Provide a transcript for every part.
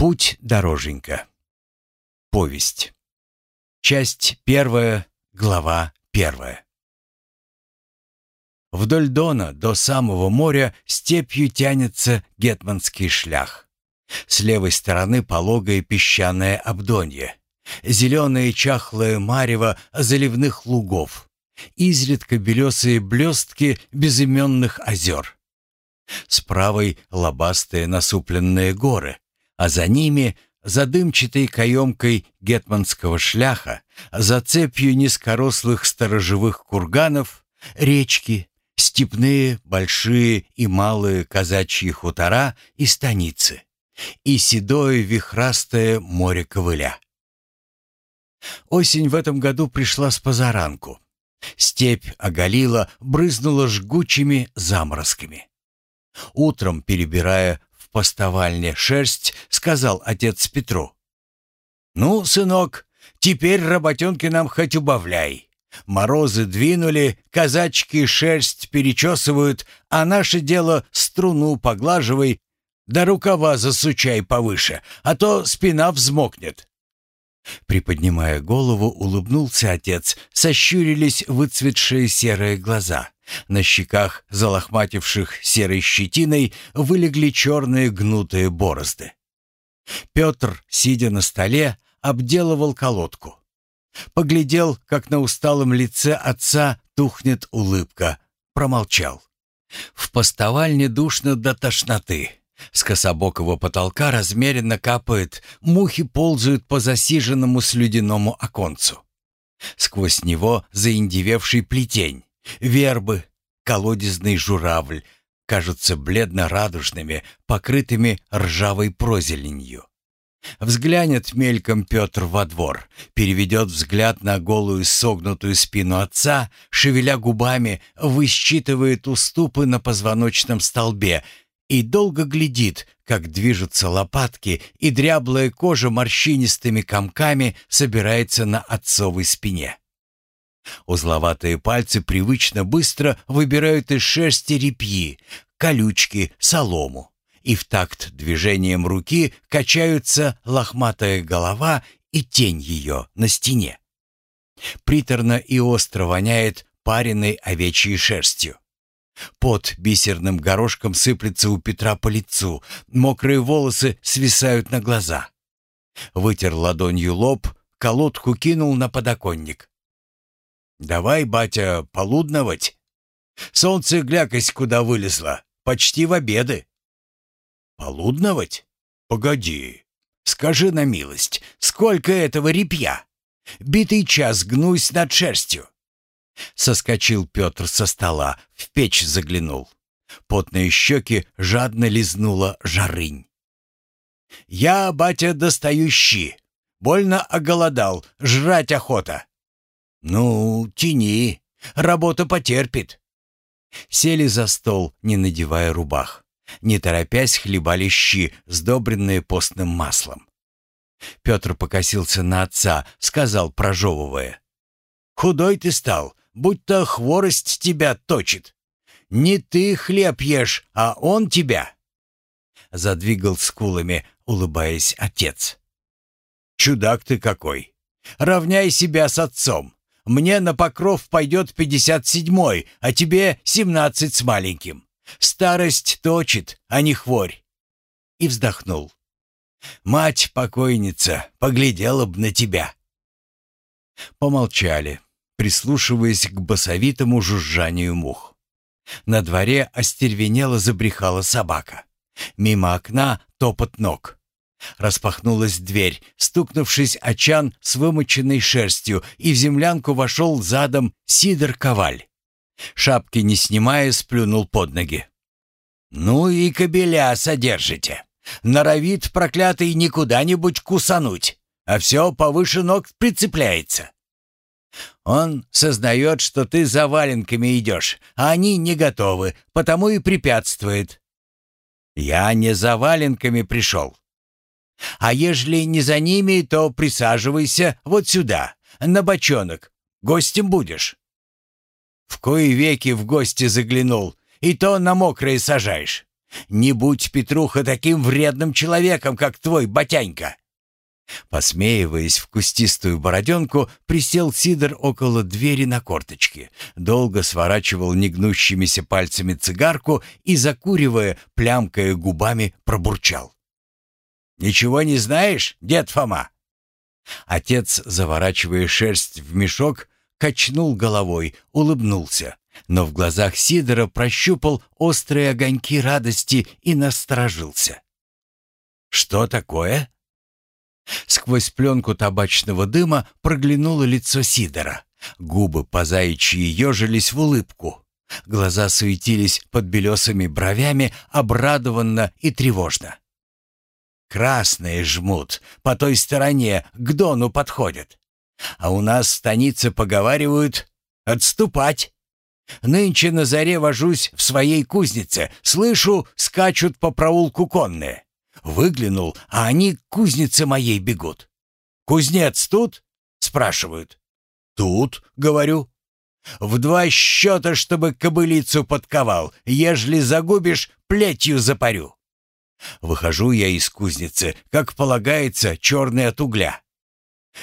Путь-дороженька. Повесть. Часть первая, глава первая. Вдоль Дона до самого моря степью тянется гетманский шлях. С левой стороны пологое песчаное обдонье, зеленое чахлое марево заливных лугов, изредка белесые блестки безыменных озер. С правой лобастые насупленные горы, а за ними за дымчатой каемкой гетманского шляха, за цепью низкорослых сторожевых курганов, речки, степные, большие и малые казачьи хутора и станицы, и седое вихрастое море ковыля. Осень в этом году пришла с позаранку. Степь оголила, брызнула жгучими заморозками. Утром, перебирая в постовальне шерсть, сказал отец Петру. «Ну, сынок, теперь работенки нам хоть убавляй. Морозы двинули, казачки шерсть перечесывают, а наше дело струну поглаживай, да рукава засучай повыше, а то спина взмокнет. Приподнимая голову, улыбнулся отец, сощурились выцветшие серые глаза. На щеках, залохмативших серой щетиной, вылегли черные гнутые борозды. Петр, сидя на столе, обделывал колодку. Поглядел, как на усталом лице отца тухнет улыбка. Промолчал. В постовальне душно до тошноты. С кособокого потолка размеренно капает, мухи ползают по засиженному слюдяному оконцу. Сквозь него заиндевевший плетень, вербы, колодезный журавль кажутся бледно-радужными, покрытыми ржавой прозеленью. Взглянет мельком Петр во двор, переведет взгляд на голую согнутую спину отца, шевеля губами, высчитывает уступы на позвоночном столбе и долго глядит, как движутся лопатки, и дряблая кожа морщинистыми комками собирается на отцовой спине. Узловатые пальцы привычно быстро выбирают из шерсти репьи, колючки, солому, и в такт движением руки качаются лохматая голова и тень ее на стене. Приторно и остро воняет пареной овечьей шерстью. Под бисерным горошком сыплется у Петра по лицу, мокрые волосы свисают на глаза. Вытер ладонью лоб, колодку кинул на подоконник. «Давай, батя, полудновать. Солнце глякось куда вылезло, почти в обеды». «Полудновать? Погоди. Скажи на милость, сколько этого репья? Битый час гнусь над шерстью. Соскочил Петр со стола, в печь заглянул. Потные щеки жадно лизнула жарынь. «Я, батя, достаю щи. Больно оголодал, жрать охота». «Ну, тяни, работа потерпит». Сели за стол, не надевая рубах. Не торопясь, хлебали щи, сдобренные постным маслом. Петр покосился на отца, сказал, прожевывая. «Худой ты стал, будто хворость тебя точит. Не ты хлеб ешь, а он тебя. Задвигал скулами, улыбаясь отец. Чудак ты какой. Равняй себя с отцом. Мне на покров пойдет пятьдесят седьмой, а тебе семнадцать с маленьким. Старость точит, а не хворь. И вздохнул. Мать покойница поглядела б на тебя. Помолчали прислушиваясь к басовитому жужжанию мух. На дворе остервенело забрехала собака. Мимо окна топот ног. Распахнулась дверь, стукнувшись о чан с вымоченной шерстью, и в землянку вошел задом Сидор Коваль. Шапки не снимая, сплюнул под ноги. «Ну и кобеля содержите. Норовит проклятый не куда-нибудь кусануть, а все повыше ног прицепляется. Он сознает, что ты за валенками идешь, а они не готовы, потому и препятствует. Я не за валенками пришел. А ежели не за ними, то присаживайся вот сюда, на бочонок. Гостем будешь. В кои веки в гости заглянул, и то на мокрые сажаешь. Не будь, Петруха, таким вредным человеком, как твой батянька!» Посмеиваясь в кустистую бороденку, присел Сидор около двери на корточки, долго сворачивал негнущимися пальцами цигарку и, закуривая, плямкая губами, пробурчал. «Ничего не знаешь, дед Фома?» Отец, заворачивая шерсть в мешок, качнул головой, улыбнулся, но в глазах Сидора прощупал острые огоньки радости и насторожился. «Что такое?» Сквозь пленку табачного дыма проглянуло лицо Сидора. Губы по заячьи ежились в улыбку. Глаза суетились под белесыми бровями обрадованно и тревожно. «Красные жмут, по той стороне, к Дону подходят. А у нас в станице поговаривают «отступать». Нынче на заре вожусь в своей кузнице, слышу, скачут по проулку конные. Выглянул, а они к кузнице моей бегут. «Кузнец тут?» — спрашивают. «Тут», — говорю. «В два счета, чтобы кобылицу подковал, ежели загубишь, плетью запарю». Выхожу я из кузницы, как полагается, черный от угля.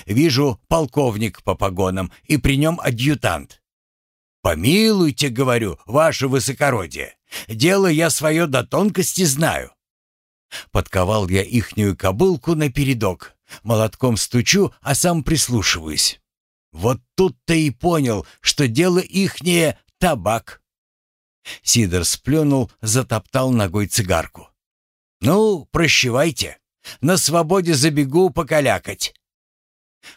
Вижу полковник по погонам, и при нем адъютант. «Помилуйте, — говорю, — ваше высокородие, дело я свое до тонкости знаю. Подковал я ихнюю кобылку на передок, молотком стучу, а сам прислушиваюсь. Вот тут-то и понял, что дело ихнее — табак. Сидор сплюнул, затоптал ногой цигарку. «Ну, прощевайте. На свободе забегу покалякать».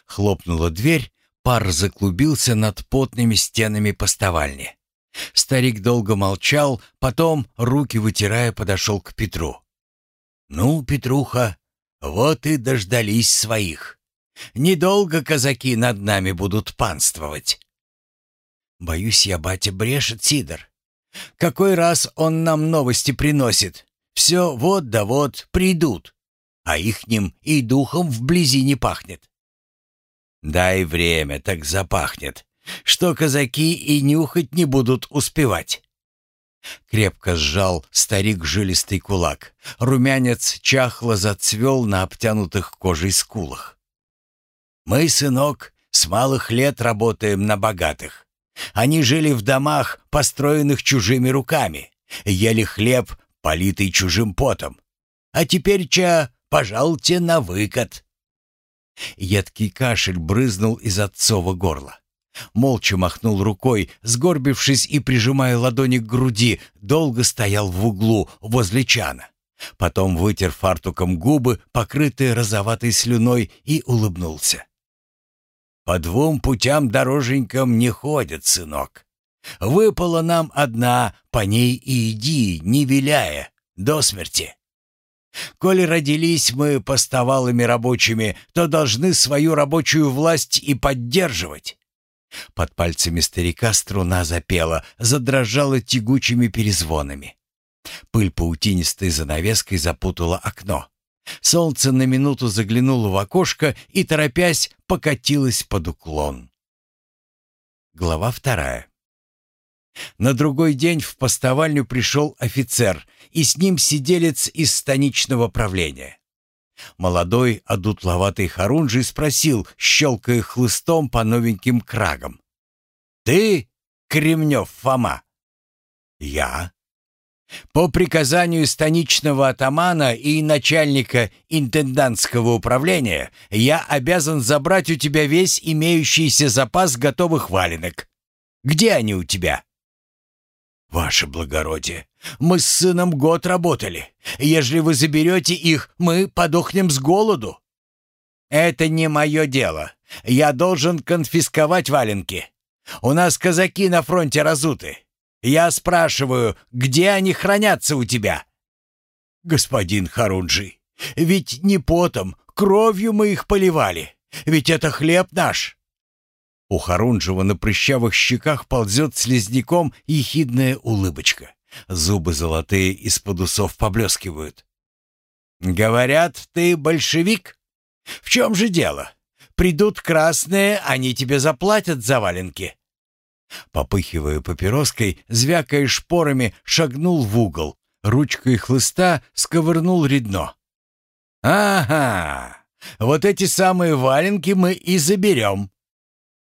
Хлопнула дверь, пар заклубился над потными стенами поставальни. Старик долго молчал, потом, руки вытирая, подошел к Петру. «Ну, Петруха, вот и дождались своих. Недолго казаки над нами будут панствовать». «Боюсь я, батя, брешет Сидор. Какой раз он нам новости приносит? Все вот да вот придут, а ихним и духом вблизи не пахнет». «Дай время, так запахнет, что казаки и нюхать не будут успевать». Крепко сжал старик жилистый кулак. Румянец чахло зацвел на обтянутых кожей скулах. «Мы, сынок, с малых лет работаем на богатых. Они жили в домах, построенных чужими руками, ели хлеб, политый чужим потом. А теперь, ча, пожалуйте на выкат». Едкий кашель брызнул из отцова горла. Молча махнул рукой, сгорбившись и прижимая ладони к груди, долго стоял в углу возле чана. Потом вытер фартуком губы, покрытые розоватой слюной, и улыбнулся. «По двум путям дороженькам не ходят, сынок. Выпала нам одна, по ней и иди, не виляя, до смерти. Коли родились мы поставалыми рабочими, то должны свою рабочую власть и поддерживать. Под пальцами старика струна запела, задрожала тягучими перезвонами. Пыль паутинистой занавеской запутала окно. Солнце на минуту заглянуло в окошко и, торопясь, покатилось под уклон. Глава вторая. На другой день в постовальню пришел офицер, и с ним сиделец из станичного правления. Молодой, одутловатый Харунжий спросил, щелкая хлыстом по новеньким крагам. «Ты, Кремнев Фома?» «Я». «По приказанию станичного атамана и начальника интендантского управления я обязан забрать у тебя весь имеющийся запас готовых валенок. Где они у тебя?» «Ваше благородие, мы с сыном год работали. Ежели вы заберете их, мы подохнем с голоду». «Это не мое дело. Я должен конфисковать валенки. У нас казаки на фронте разуты. Я спрашиваю, где они хранятся у тебя?» «Господин Харунжи, ведь не потом, кровью мы их поливали. Ведь это хлеб наш. У Харунжева на прыщавых щеках ползет слизняком ехидная улыбочка. Зубы золотые из-под усов поблескивают. «Говорят, ты большевик? В чем же дело? Придут красные, они тебе заплатят за валенки». Попыхивая папироской, звякая шпорами, шагнул в угол, ручкой хлыста сковырнул редно. «Ага, вот эти самые валенки мы и заберем.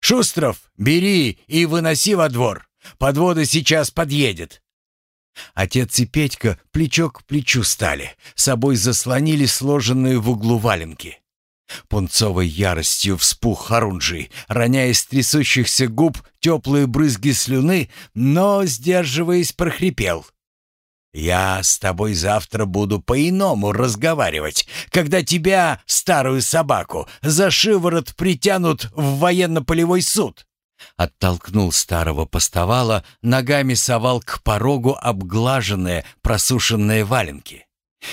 Шустров, бери и выноси во двор. Подвода сейчас подъедет». Отец и Петька плечо к плечу стали, собой заслонили сложенные в углу валенки. Пунцовой яростью вспух Харунжий, роняя с трясущихся губ теплые брызги слюны, но, сдерживаясь, прохрипел. «Я с тобой завтра буду по-иному разговаривать, когда тебя, старую собаку, за шиворот притянут в военно-полевой суд». Оттолкнул старого постовала, ногами совал к порогу обглаженные, просушенные валенки.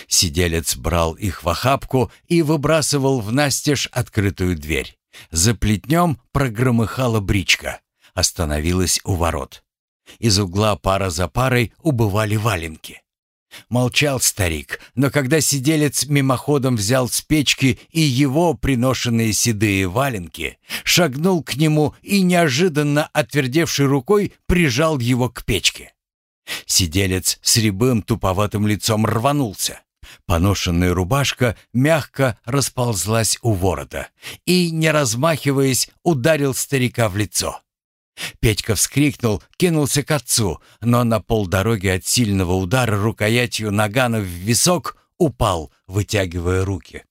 Сиделец брал их в охапку и выбрасывал в настежь открытую дверь. За плетнем прогромыхала бричка. Остановилась у ворот. Из угла пара за парой убывали валенки. Молчал старик, но когда сиделец мимоходом взял с печки и его приношенные седые валенки, шагнул к нему и неожиданно отвердевшей рукой прижал его к печке. Сиделец с рябым туповатым лицом рванулся. Поношенная рубашка мягко расползлась у ворота и, не размахиваясь, ударил старика в лицо. Петька вскрикнул, кинулся к отцу, но на полдороги от сильного удара рукоятью нагана в висок упал, вытягивая руки.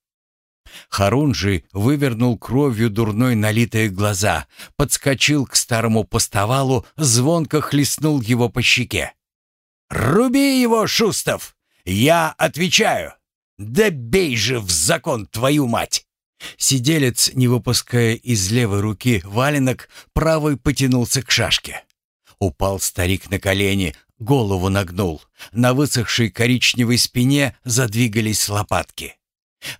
Харунжий вывернул кровью дурной налитые глаза, подскочил к старому постовалу, звонко хлестнул его по щеке. «Руби его, Шустов! Я отвечаю! Да бей же в закон твою мать!» Сиделец, не выпуская из левой руки валенок, правой потянулся к шашке. Упал старик на колени, голову нагнул. На высохшей коричневой спине задвигались лопатки.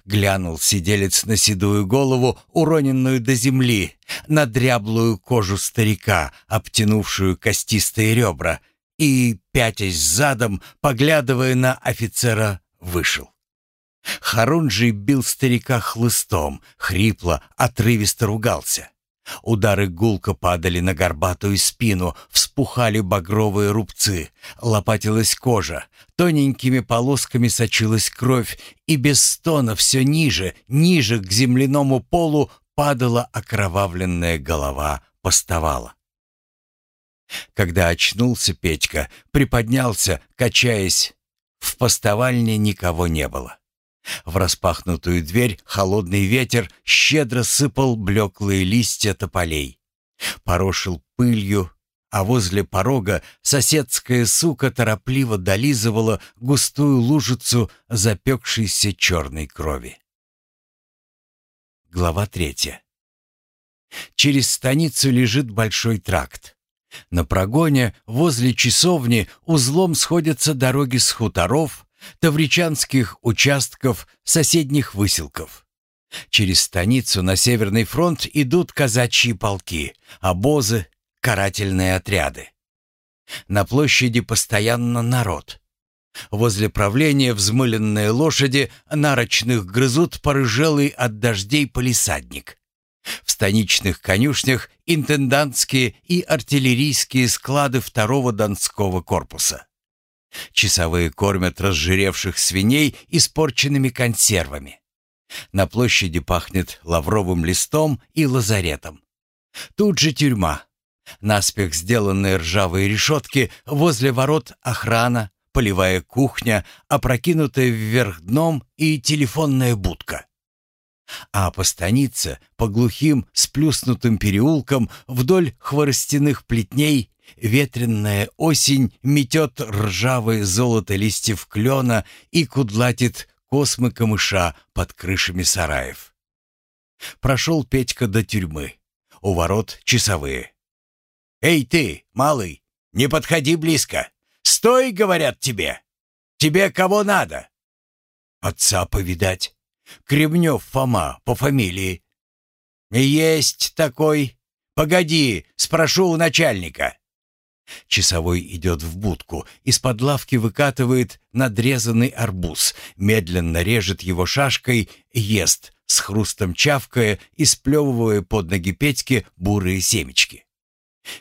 Глянул сиделец на седую голову, уроненную до земли, на дряблую кожу старика, обтянувшую костистые ребра, и, пятясь задом, поглядывая на офицера, вышел. Харунжий бил старика хлыстом, хрипло, отрывисто ругался. Удары гулко падали на горбатую спину, вспухали багровые рубцы, лопатилась кожа, тоненькими полосками сочилась кровь, и без стона все ниже, ниже к земляному полу падала окровавленная голова поставала. Когда очнулся Петька, приподнялся, качаясь, в постовальне никого не было. В распахнутую дверь холодный ветер щедро сыпал блеклые листья тополей. Порошил пылью, а возле порога соседская сука торопливо долизывала густую лужицу запекшейся черной крови. Глава третья. Через станицу лежит большой тракт. На прогоне возле часовни узлом сходятся дороги с хуторов, тавричанских участков, соседних выселков. Через станицу на Северный фронт идут казачьи полки, обозы, карательные отряды. На площади постоянно народ. Возле правления взмыленные лошади нарочных грызут порыжелый от дождей полисадник. В станичных конюшнях интендантские и артиллерийские склады второго Донского корпуса. Часовые кормят разжиревших свиней испорченными консервами. На площади пахнет лавровым листом и лазаретом. Тут же тюрьма. Наспех сделанные ржавые решетки, возле ворот охрана, полевая кухня, опрокинутая вверх дном и телефонная будка. А по станице, по глухим, сплюснутым переулкам, вдоль хворостяных плетней Ветренная осень метет ржавое золото листьев клена и кудлатит космы камыша под крышами сараев. Прошел Петька до тюрьмы. У ворот часовые. «Эй ты, малый, не подходи близко! Стой, говорят тебе! Тебе кого надо?» «Отца повидать. Кремнев Фома по фамилии». «Есть такой. Погоди, спрошу у начальника». Часовой идет в будку, из-под лавки выкатывает надрезанный арбуз, медленно режет его шашкой, ест, с хрустом чавкая и сплевывая под ноги Петьки бурые семечки.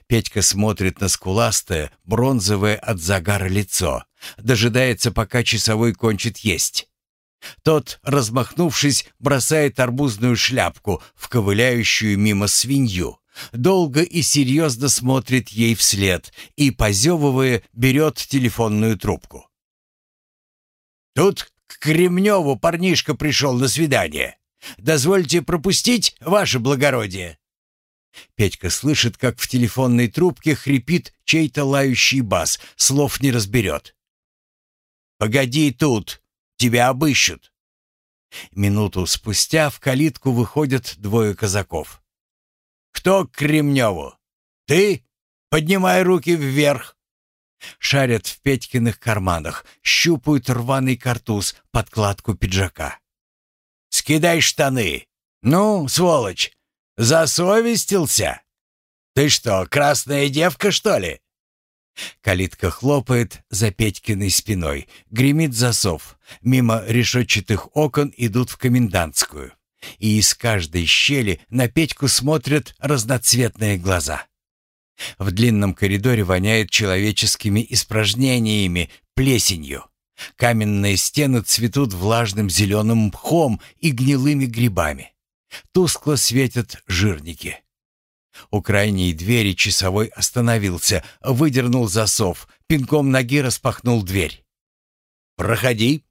Петька смотрит на скуластое, бронзовое от загара лицо, Дожидается, пока часовой кончит есть. Тот, размахнувшись, бросает арбузную шляпку в ковыляющую мимо свинью, долго и серьезно смотрит ей вслед и, позевывая, берет телефонную трубку. «Тут к Кремневу парнишка пришел на свидание. Дозвольте пропустить, ваше благородие». Петька слышит, как в телефонной трубке хрипит чей-то лающий бас, слов не разберет. «Погоди тут, тебя обыщут». Минуту спустя в калитку выходят двое казаков. «Кто к Кремневу? Ты? Поднимай руки вверх!» Шарят в Петькиных карманах, щупают рваный картуз, подкладку пиджака. «Скидай штаны! Ну, сволочь, засовестился? Ты что, красная девка, что ли?» Калитка хлопает за Петькиной спиной, гремит засов. Мимо решетчатых окон идут в комендантскую. И из каждой щели на Петьку смотрят разноцветные глаза. В длинном коридоре воняет человеческими испражнениями, плесенью. Каменные стены цветут влажным зеленым мхом и гнилыми грибами. Тускло светят жирники. У крайней двери часовой остановился, выдернул засов, пинком ноги распахнул дверь. «Проходи!»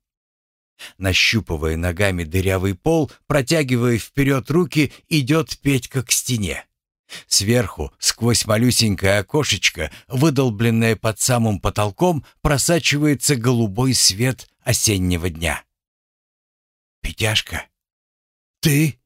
Нащупывая ногами дырявый пол, протягивая вперед руки, идет Петька к стене. Сверху, сквозь малюсенькое окошечко, выдолбленное под самым потолком, просачивается голубой свет осеннего дня. «Петяшка, ты?»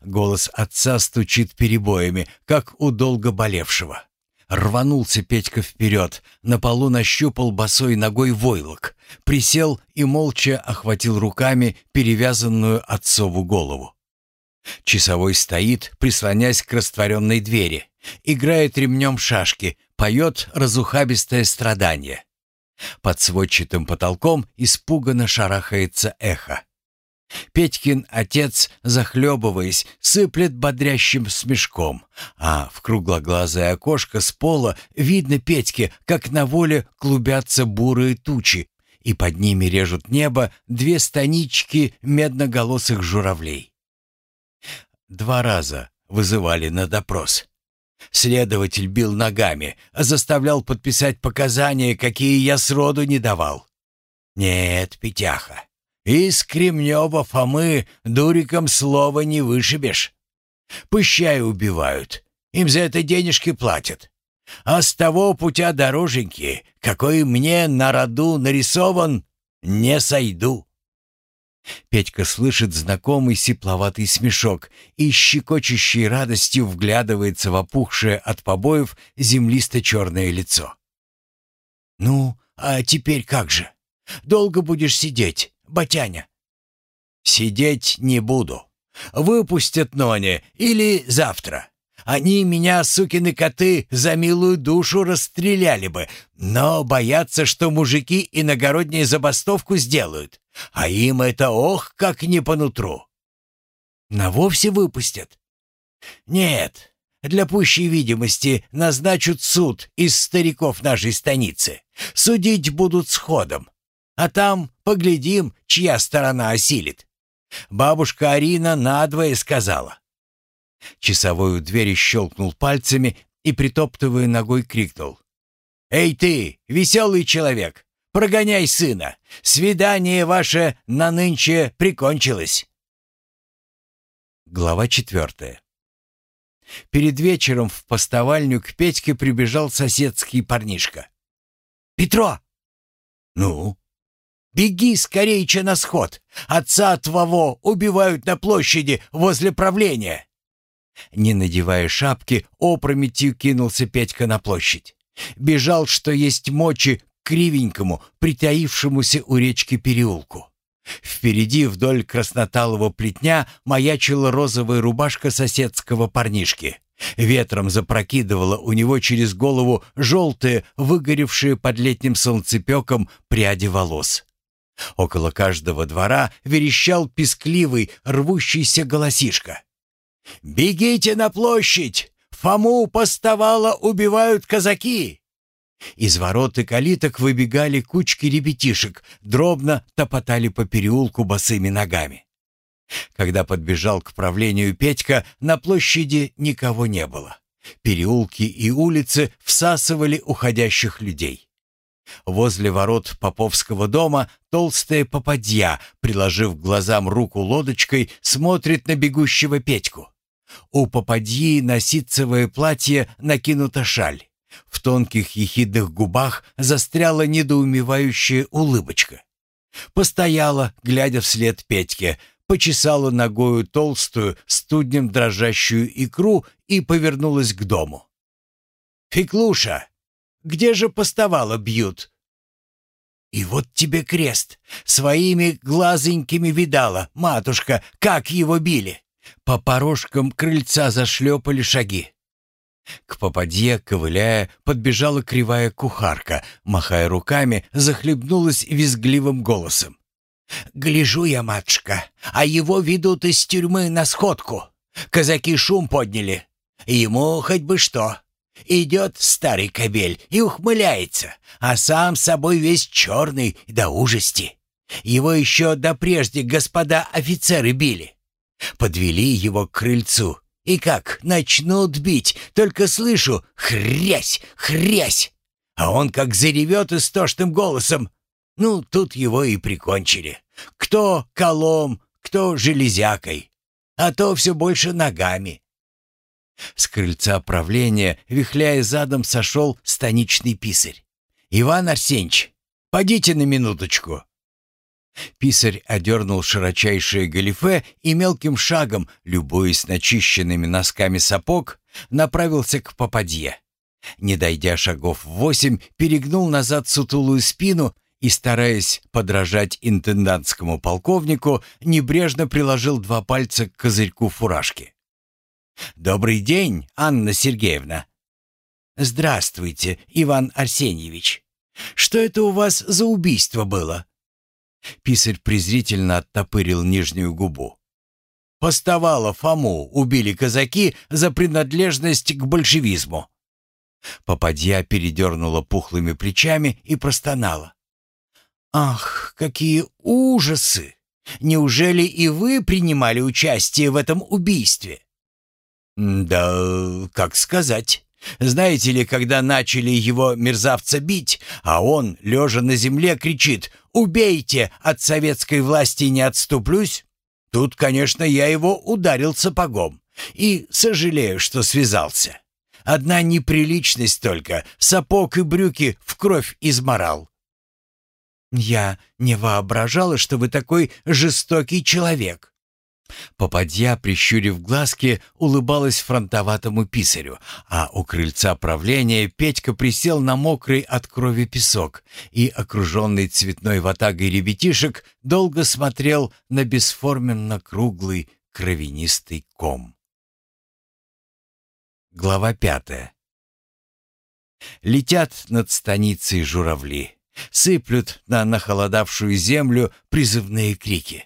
Голос отца стучит перебоями, как у долго болевшего. Рванулся Петька вперед, на полу нащупал босой ногой войлок, присел и молча охватил руками перевязанную отцову голову. Часовой стоит, прислонясь к растворенной двери, играет ремнем шашки, поет разухабистое страдание. Под сводчатым потолком испуганно шарахается эхо. Петькин отец, захлебываясь, сыплет бодрящим смешком, а в круглоглазое окошко с пола видно Петьке, как на воле клубятся бурые тучи, и под ними режут небо две станички медноголосых журавлей. Два раза вызывали на допрос. Следователь бил ногами, заставлял подписать показания, какие я сроду не давал. Нет, Петяха, из Кремнева Фомы дуриком слова не вышибешь. Пущай убивают, им за это денежки платят. А с того путя дороженьки, какой мне на роду нарисован, не сойду. Петька слышит знакомый сипловатый смешок и щекочущей радостью вглядывается в опухшее от побоев землисто-черное лицо. «Ну, а теперь как же? Долго будешь сидеть?» Батяня. «Сидеть не буду. Выпустят Ноне или завтра. Они меня, сукины коты, за милую душу расстреляли бы, но боятся, что мужики иногородние забастовку сделают, а им это ох, как не по нутру. На вовсе выпустят? Нет, для пущей видимости назначат суд из стариков нашей станицы. Судить будут сходом. А там поглядим, чья сторона осилит. Бабушка Арина надвое сказала. Часовой у двери щелкнул пальцами и, притоптывая ногой, крикнул. «Эй ты, веселый человек, прогоняй сына! Свидание ваше на нынче прикончилось!» Глава четвертая. Перед вечером в постовальню к Петьке прибежал соседский парнишка. «Петро!» «Ну?» Беги скорее на сход. Отца твоего убивают на площади возле правления. Не надевая шапки, опрометью кинулся Петька на площадь. Бежал, что есть мочи, к кривенькому, притаившемуся у речки переулку. Впереди вдоль красноталого плетня маячила розовая рубашка соседского парнишки. Ветром запрокидывала у него через голову желтые, выгоревшие под летним солнцепеком пряди волос. Около каждого двора верещал пескливый, рвущийся голосишка. «Бегите на площадь! Фому поставала убивают казаки!» Из ворот и калиток выбегали кучки ребятишек, дробно топотали по переулку босыми ногами. Когда подбежал к правлению Петька, на площади никого не было. Переулки и улицы всасывали уходящих людей. Возле ворот Поповского дома толстая попадья, приложив глазам руку лодочкой, смотрит на бегущего Петьку. У попадьи на ситцевое платье накинута шаль. В тонких ехидных губах застряла недоумевающая улыбочка. Постояла, глядя вслед Петьке, почесала ногою толстую, студнем дрожащую икру и повернулась к дому. «Феклуша, где же поставала бьют?» «И вот тебе крест. Своими глазенькими видала, матушка, как его били. По порожкам крыльца зашлепали шаги. К попадье, ковыляя, подбежала кривая кухарка, махая руками, захлебнулась визгливым голосом. «Гляжу я, матушка, а его ведут из тюрьмы на сходку. Казаки шум подняли. Ему хоть бы что. Идет старый кобель и ухмыляется, а сам собой весь черный до ужасти. Его еще до прежде господа офицеры били. Подвели его к крыльцу. И как начнут бить, только слышу «хрясь, хрясь!» А он как заревет истошным голосом. Ну, тут его и прикончили. Кто колом, кто железякой, а то все больше ногами. С крыльца правления, вихляя задом, сошел станичный писарь. «Иван Арсеньевич, подите на минуточку». Писарь одернул широчайшее галифе и мелким шагом, любуясь начищенными носками сапог, направился к попадье. Не дойдя шагов восемь, перегнул назад сутулую спину и, стараясь подражать интендантскому полковнику, небрежно приложил два пальца к козырьку фуражки. «Добрый день, Анна Сергеевна!» «Здравствуйте, Иван Арсеньевич! Что это у вас за убийство было?» Писарь презрительно оттопырил нижнюю губу. «Поставало Фому убили казаки за принадлежность к большевизму». Попадья передернула пухлыми плечами и простонала. «Ах, какие ужасы! Неужели и вы принимали участие в этом убийстве?» «Да, как сказать. Знаете ли, когда начали его мерзавца бить, а он, лежа на земле, кричит «Убейте! От советской власти не отступлюсь!» Тут, конечно, я его ударил сапогом и сожалею, что связался. Одна неприличность только, сапог и брюки в кровь изморал. «Я не воображала, что вы такой жестокий человек», Попадья, прищурив глазки, улыбалась фронтоватому писарю, а у крыльца правления Петька присел на мокрый от крови песок и, окруженный цветной ватагой ребятишек, долго смотрел на бесформенно-круглый кровянистый ком. Глава пятая Летят над станицей журавли, сыплют на нахолодавшую землю призывные крики.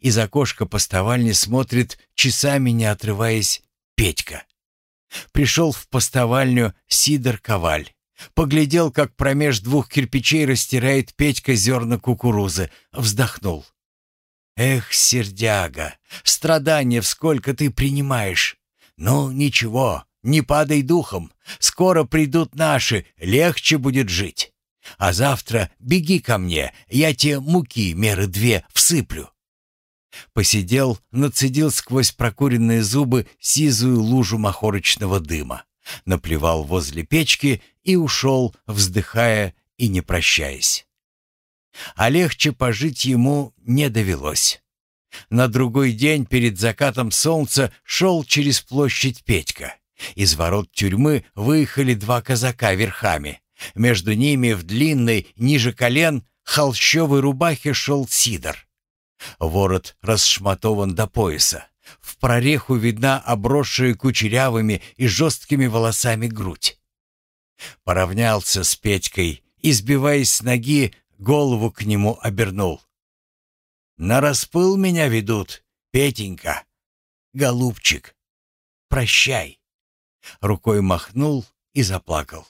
Из окошка поставальни смотрит, часами не отрываясь, Петька. Пришел в поставальню Сидор Коваль. Поглядел, как промеж двух кирпичей растирает Петька зерна кукурузы. Вздохнул. «Эх, сердяга, страдания всколько ты принимаешь. Ну, ничего, не падай духом. Скоро придут наши, легче будет жить. А завтра беги ко мне, я тебе муки меры две всыплю. Посидел, нацедил сквозь прокуренные зубы сизую лужу махорочного дыма, наплевал возле печки и ушел, вздыхая и не прощаясь. А легче пожить ему не довелось. На другой день перед закатом солнца шел через площадь Петька. Из ворот тюрьмы выехали два казака верхами. Между ними в длинной, ниже колен, холщовой рубахе шел Сидор. Ворот расшматован до пояса. В прореху видна обросшая кучерявыми и жесткими волосами грудь. Поравнялся с Петькой и, сбиваясь с ноги, голову к нему обернул. «На распыл меня ведут, Петенька. Голубчик, прощай». Рукой махнул и заплакал.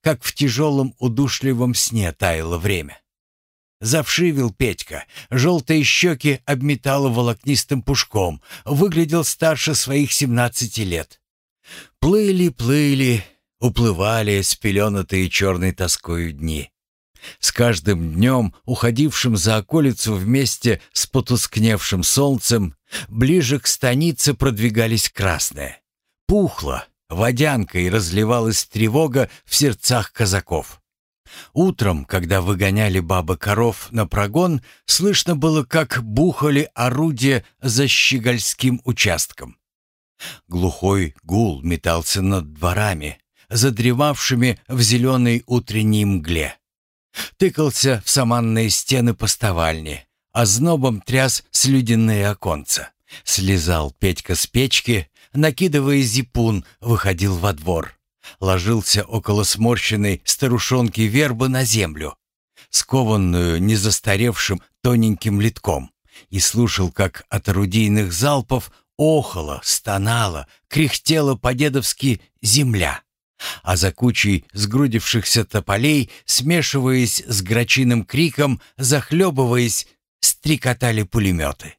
как в тяжелом удушливом сне таяло время. Завшивил Петька, желтые щеки обметало волокнистым пушком, выглядел старше своих семнадцати лет. Плыли, плыли, уплывали спеленатые черной тоскою дни. С каждым днем, уходившим за околицу вместе с потускневшим солнцем, ближе к станице продвигались красные. Пухло, водянкой разливалась тревога в сердцах казаков. Утром, когда выгоняли бабы коров на прогон, слышно было, как бухали орудия за щегольским участком. Глухой гул метался над дворами, задревавшими в зеленой утренней мгле. Тыкался в саманные стены поставальни, а знобом тряс слюдяные оконца. Слезал Петька с печки, накидывая зипун, выходил во двор ложился около сморщенной старушонки вербы на землю, скованную незастаревшим тоненьким литком, и слушал, как от орудийных залпов охала, стонала, кряхтела по-дедовски земля, а за кучей сгрудившихся тополей, смешиваясь с грачиным криком, захлебываясь, стрекотали пулеметы.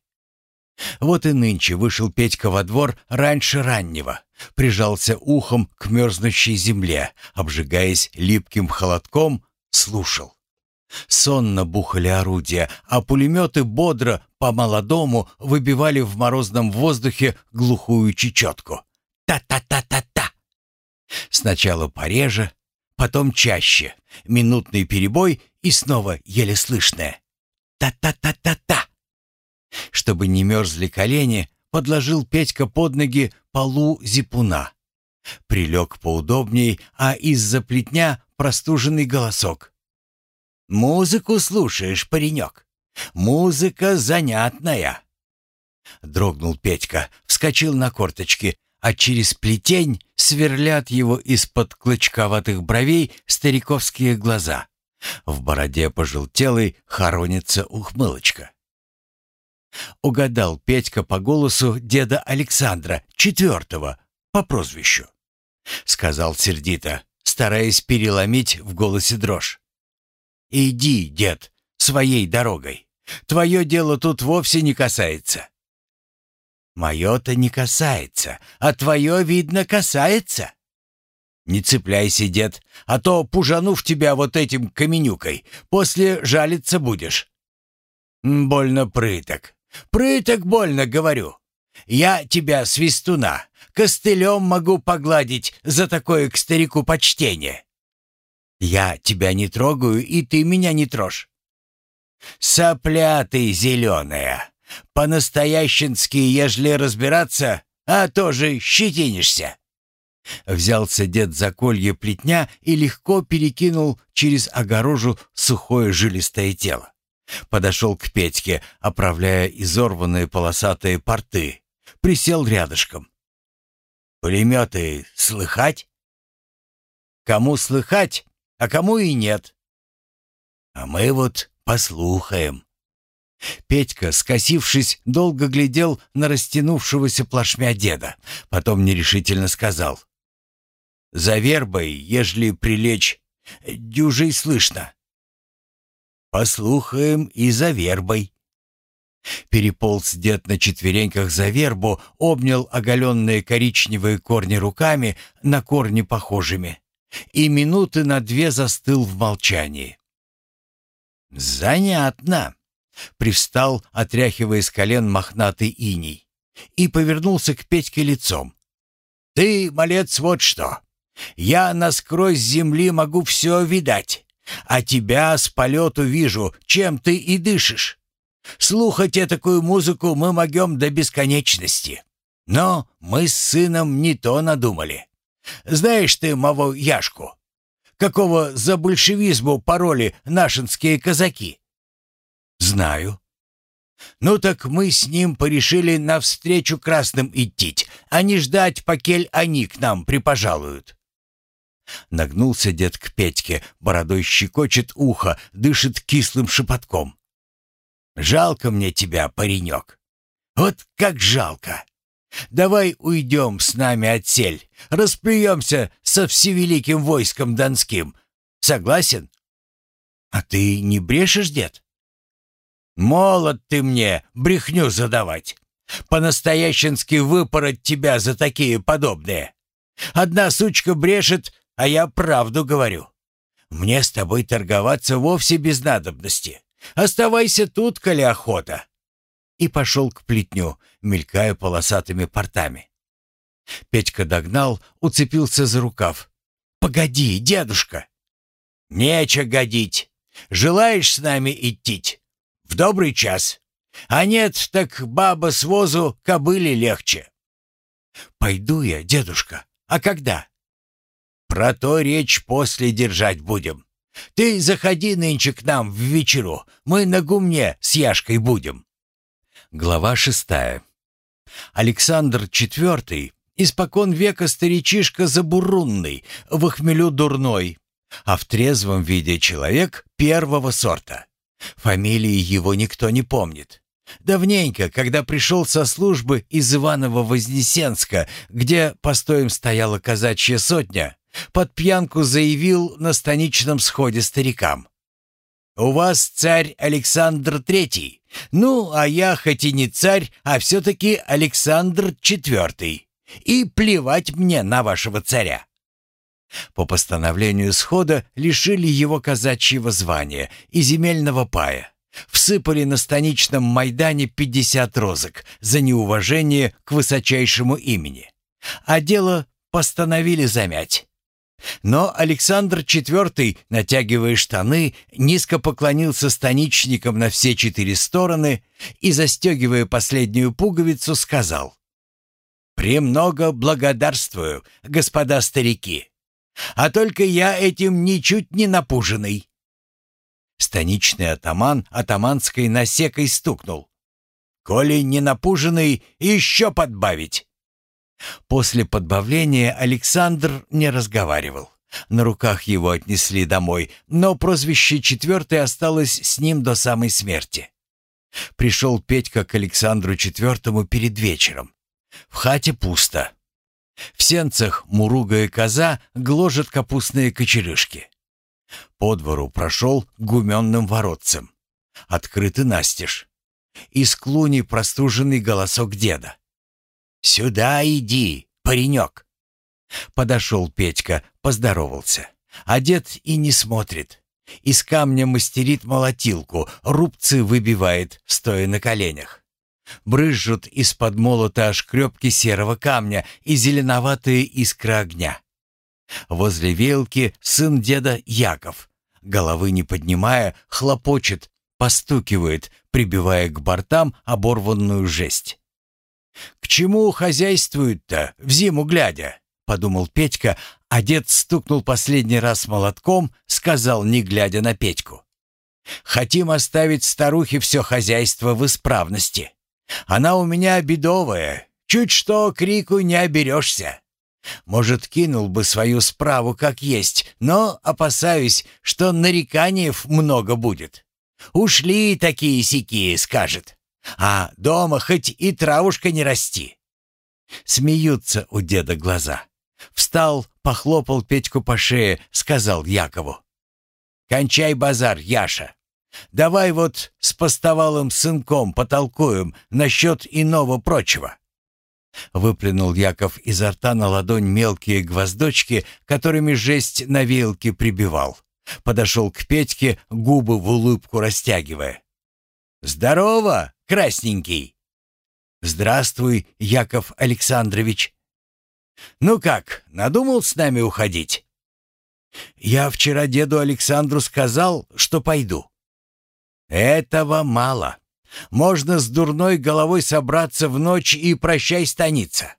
Вот и нынче вышел Петька во двор раньше раннего, прижался ухом к мерзнущей земле, обжигаясь липким холодком, слушал. Сонно бухали орудия, а пулеметы бодро, по-молодому, выбивали в морозном воздухе глухую чечетку. Та-та-та-та-та! Сначала пореже, потом чаще, минутный перебой и снова еле слышное. Та-та-та-та-та! Чтобы не мерзли колени, подложил Петька под ноги полу зипуна. Прилег поудобней, а из-за плетня простуженный голосок. «Музыку слушаешь, паренек? Музыка занятная!» Дрогнул Петька, вскочил на корточки, а через плетень сверлят его из-под клочковатых бровей стариковские глаза. В бороде пожелтелой хоронится ухмылочка. Угадал Петька по голосу деда Александра, четвертого, по прозвищу. Сказал сердито, стараясь переломить в голосе дрожь. «Иди, дед, своей дорогой. Твое дело тут вовсе не касается». «Мое-то не касается, а твое, видно, касается». «Не цепляйся, дед, а то, пужанув тебя вот этим каменюкой, после жалиться будешь». «Больно прыток. Прыток больно, говорю. Я тебя, свистуна, костылем могу погладить за такое к старику почтение. Я тебя не трогаю, и ты меня не трожь. Сопля ты зеленая. По-настоященски, ежели разбираться, а тоже щетинишься. Взялся дед за колье плетня и легко перекинул через огорожу сухое жилистое тело. Подошел к Петьке, оправляя изорванные полосатые порты. Присел рядышком. «Пулеметы слыхать?» «Кому слыхать, а кому и нет». «А мы вот послухаем». Петька, скосившись, долго глядел на растянувшегося плашмя деда, потом нерешительно сказал. «За вербой, ежели прилечь, дюжей слышно. Послухаем и за вербой. Переполз дед на четвереньках за вербу, обнял оголенные коричневые корни руками, на корни похожими, и минуты на две застыл в молчании. «Занятно!» — привстал, отряхивая с колен мохнатый иней, и повернулся к Петьке лицом. «Ты, малец, вот что! Я насквозь земли могу все видать. А тебя с полету вижу, чем ты и дышишь. Слухать такую музыку мы могем до бесконечности. Но мы с сыном не то надумали. Знаешь ты Маво Яшку? Какого за большевизму пароли нашинские казаки? Знаю. Ну так мы с ним порешили навстречу красным идти, а не ждать, покель они к нам припожалуют. Нагнулся дед к Петьке, бородой щекочет ухо, дышит кислым шепотком. «Жалко мне тебя, паренек. Вот как жалко. Давай уйдем с нами отсель, расплюемся со всевеликим войском донским. Согласен? А ты не брешешь, дед? Молод ты мне брехню задавать. По-настоященски выпороть тебя за такие подобные. Одна сучка брешет, а я правду говорю. Мне с тобой торговаться вовсе без надобности. Оставайся тут, коли охота и пошел к плетню, мелькая полосатыми портами. Петька догнал, уцепился за рукав. «Погоди, дедушка!» «Нече годить. Желаешь с нами идти? В добрый час. А нет, так баба с возу кобыле легче». «Пойду я, дедушка. А когда?» «Про то речь после держать будем. Ты заходи нынче к нам в вечеру. Мы на гумне с Яшкой будем». Глава шестая. Александр IV, испокон века старичишка забурунный, в хмелю дурной, а в трезвом виде человек первого сорта. Фамилии его никто не помнит. Давненько, когда пришел со службы из Иваново-Вознесенска, где постоем стояла казачья сотня, под пьянку заявил на станичном сходе старикам. «У вас царь Александр Третий, ну, а я хоть и не царь, а все-таки Александр Четвертый. И плевать мне на вашего царя». По постановлению схода лишили его казачьего звания и земельного пая. Всыпали на станичном Майдане 50 розок за неуважение к высочайшему имени. А дело постановили замять. Но Александр IV, натягивая штаны, низко поклонился станичникам на все четыре стороны и, застегивая последнюю пуговицу, сказал «Премного благодарствую, господа старики, а только я этим ничуть не напуженный». Станичный атаман атаманской насекой стукнул. «Коли не напуженный, еще подбавить». После подбавления Александр не разговаривал. На руках его отнесли домой, но прозвище «четвертый» осталось с ним до самой смерти. Пришел Петька к Александру четвертому перед вечером. В хате пусто. В сенцах муруга и коза гложат капустные кочерышки. По двору прошел гуменным воротцем. Открытый настежь. Из клуни простуженный голосок деда. «Сюда иди, паренек!» Подошел Петька, поздоровался. Одет и не смотрит. Из камня мастерит молотилку, рубцы выбивает, стоя на коленях. Брызжут из-под молота ошкребки серого камня и зеленоватые искры огня. Возле велки сын деда Яков, головы не поднимая, хлопочет, постукивает, прибивая к бортам оборванную жесть. «К чему хозяйствуют-то, в зиму глядя?» — подумал Петька, а дед стукнул последний раз молотком, сказал, не глядя на Петьку. «Хотим оставить старухе все хозяйство в исправности. Она у меня бедовая, чуть что крику не оберешься. Может, кинул бы свою справу как есть, но опасаюсь, что нареканиев много будет. Ушли такие-сякие, скажет. А дома хоть и травушка не расти. Смеются у деда глаза. Встал, похлопал Петьку по шее, сказал Якову. «Кончай базар, Яша. Давай вот с постовалым сынком потолкуем насчет иного прочего». Выплюнул Яков изо рта на ладонь мелкие гвоздочки, которыми жесть на вилке прибивал. Подошел к Петьке, губы в улыбку растягивая. «Здорово, красненький!» «Здравствуй, Яков Александрович!» «Ну как, надумал с нами уходить?» «Я вчера деду Александру сказал, что пойду». «Этого мало. Можно с дурной головой собраться в ночь и прощай станица.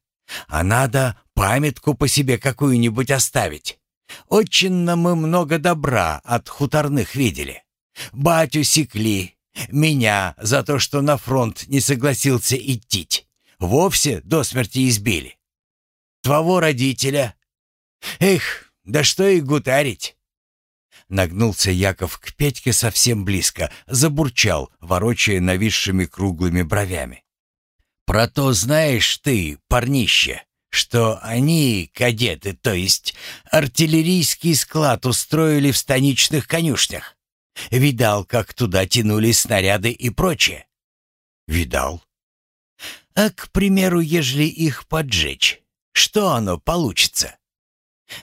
А надо памятку по себе какую-нибудь оставить. Очень мы много добра от хуторных видели. Батю секли, меня за то, что на фронт не согласился идти. Вовсе до смерти избили твоего родителя. Эх, да что и гутарить. Нагнулся Яков к Петьке совсем близко, забурчал, ворочая нависшими круглыми бровями. Про то знаешь ты, парнище, что они, кадеты, то есть артиллерийский склад устроили в станичных конюшнях. Видал, как туда тянули снаряды и прочее? Видал. А, к примеру, ежели их поджечь, что оно получится?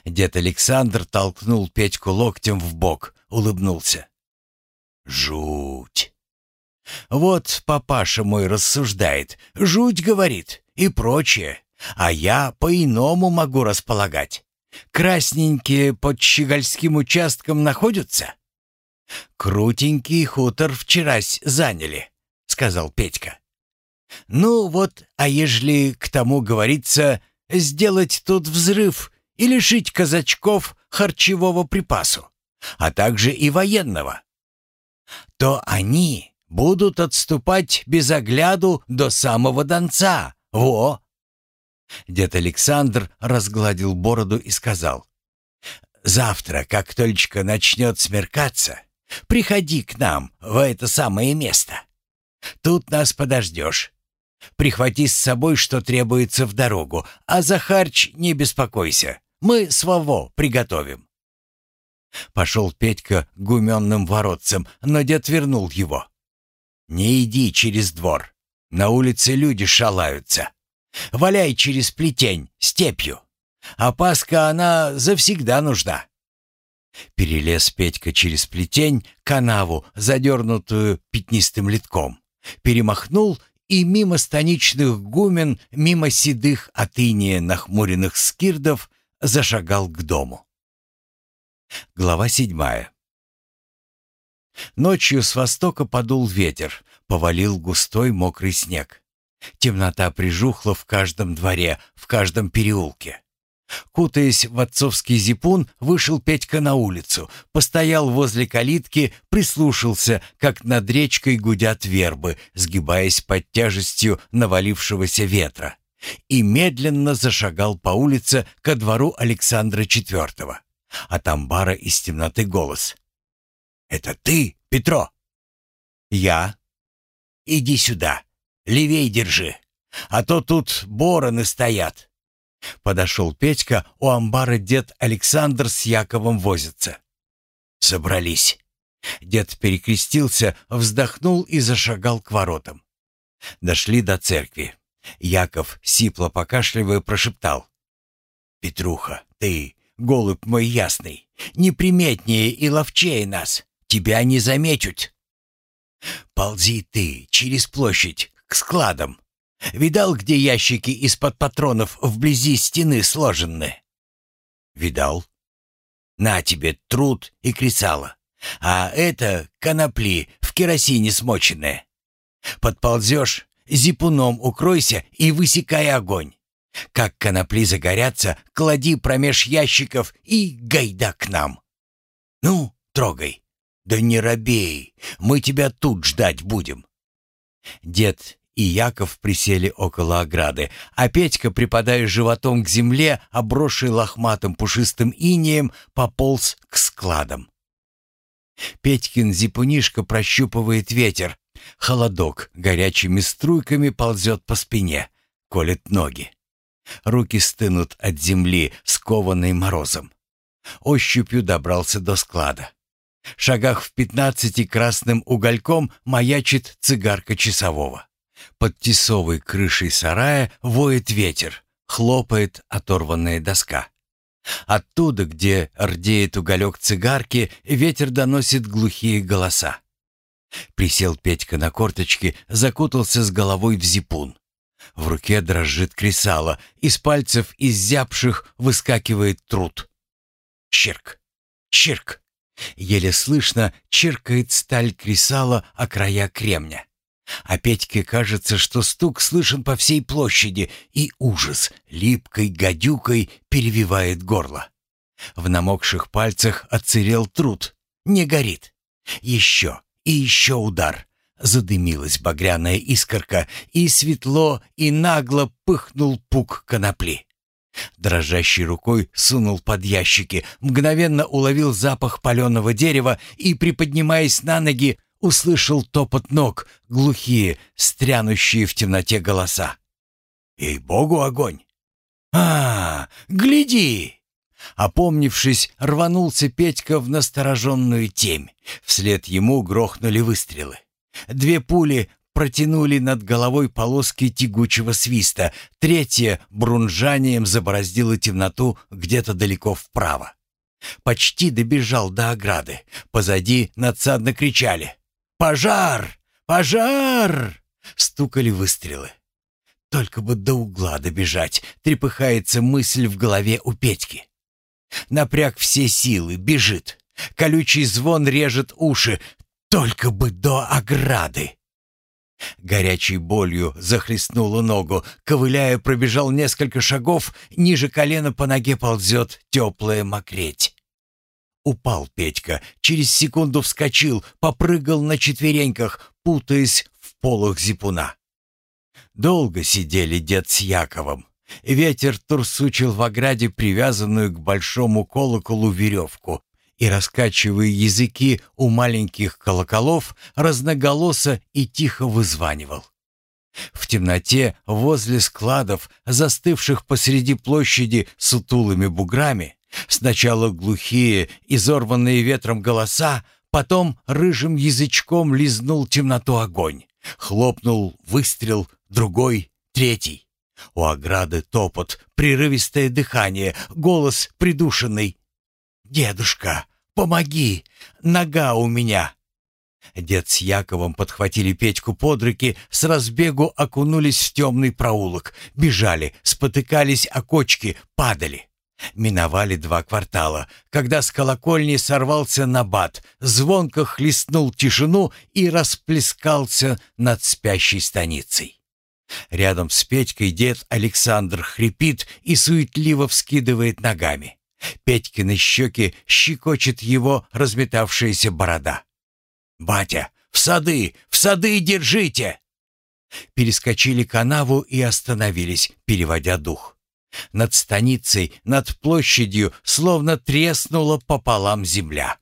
Дед Александр толкнул Петьку локтем в бок, улыбнулся. Жуть. Вот папаша мой рассуждает, жуть говорит и прочее, а я по-иному могу располагать. Красненькие под щегольским участком находятся? Крутенький хутор вчерась заняли, сказал Петька. Ну вот, а ежели к тому говорится, сделать тут взрыв и лишить казачков харчевого припасу, а также и военного, то они будут отступать без огляду до самого Донца. Во!» Дед Александр разгладил бороду и сказал, «Завтра, как только начнет смеркаться, приходи к нам в это самое место. Тут нас подождешь. Прихвати с собой, что требуется в дорогу, а за харч не беспокойся. Мы своего приготовим». Пошел Петька гуменным воротцем, но дед вернул его. «Не иди через двор. На улице люди шалаются. Валяй через плетень, степью. А паска она завсегда нужна». Перелез Петька через плетень, канаву, задернутую пятнистым литком. Перемахнул и мимо станичных гумен, мимо седых от иния нахмуренных скирдов зашагал к дому. Глава седьмая. Ночью с востока подул ветер, повалил густой мокрый снег. Темнота прижухла в каждом дворе, в каждом переулке. Кутаясь в отцовский зипун, вышел Петька на улицу, постоял возле калитки, прислушался, как над речкой гудят вербы, сгибаясь под тяжестью навалившегося ветра, и медленно зашагал по улице ко двору Александра IV. От амбара из темноты голос. «Это ты, Петро?» «Я?» «Иди сюда, левей держи, а то тут бороны стоят». Подошел Петька, у амбара дед Александр с Яковом возится. «Собрались». Дед перекрестился, вздохнул и зашагал к воротам. Дошли до церкви. Яков, сипло покашливая, прошептал. «Петруха, ты голубь мой ясный, неприметнее и ловчее нас. Тебя не заметят. Ползи ты через площадь к складам. Видал, где ящики из-под патронов вблизи стены сложены? Видал. На тебе труд и кресало. А это конопли в керосине смоченные. Подползешь, зипуном укройся и высекай огонь. Как конопли загорятся, клади промеж ящиков и гайда к нам. Ну, трогай. Да не робей, мы тебя тут ждать будем. Дед и Яков присели около ограды, а Петька, припадая животом к земле, обросший лохматым пушистым инеем, пополз к складам. Петькин зипунишка прощупывает ветер. Холодок горячими струйками ползет по спине, колет ноги. Руки стынут от земли, скованной морозом. Ощупью добрался до склада. Шагах в пятнадцати красным угольком маячит цигарка часового. Под тесовой крышей сарая воет ветер, хлопает оторванная доска. Оттуда, где рдеет уголек цигарки, ветер доносит глухие голоса. Присел Петька на корточки, закутался с головой в зипун. В руке дрожит кресало, из пальцев изябших выскакивает труд. Чирк, чирк. Еле слышно чиркает сталь кресала о края кремня. А Петьке кажется, что стук слышен по всей площади, и ужас липкой гадюкой перевивает горло. В намокших пальцах отсырел труд. Не горит. Еще и еще удар. Задымилась багряная искорка, и светло и нагло пыхнул пук конопли. Дрожащей рукой сунул под ящики, мгновенно уловил запах паленого дерева и, приподнимаясь на ноги, услышал топот ног, глухие, стрянущие в темноте голоса. «Ей-богу, огонь! а, гляди!» Опомнившись, рванулся Петька в настороженную темь. Вслед ему грохнули выстрелы. Две пули протянули над головой полоски тягучего свиста, третья брунжанием забороздила темноту где-то далеко вправо. Почти добежал до ограды. Позади надсадно кричали. «Пожар! Пожар!» Стукали выстрелы. Только бы до угла добежать, трепыхается мысль в голове у Петьки. Напряг все силы, бежит. Колючий звон режет уши. Только бы до ограды. Горячей болью захлестнула ногу. Ковыляя, пробежал несколько шагов. Ниже колена по ноге ползет теплая мокреть. Упал Петька, через секунду вскочил, попрыгал на четвереньках, путаясь в полах зипуна. Долго сидели дед с Яковом. Ветер турсучил в ограде привязанную к большому колоколу веревку, и, раскачивая языки у маленьких колоколов, разноголосо и тихо вызванивал. В темноте возле складов, застывших посреди площади сутулыми буграми, сначала глухие, изорванные ветром голоса, потом рыжим язычком лизнул темноту огонь. Хлопнул выстрел, другой, третий. У ограды топот, прерывистое дыхание, голос придушенный. «Дедушка, помоги! Нога у меня!» Дед с Яковом подхватили Петьку под руки, с разбегу окунулись в темный проулок, бежали, спотыкались о кочки, падали. Миновали два квартала, когда с колокольни сорвался набат, звонко хлестнул тишину и расплескался над спящей станицей. Рядом с Петькой дед Александр хрипит и суетливо вскидывает ногами. Петькины щеки щекочет его разметавшаяся борода. «Батя, в сады, в сады держите!» Перескочили канаву и остановились, переводя дух. Над станицей, над площадью, словно треснула пополам земля.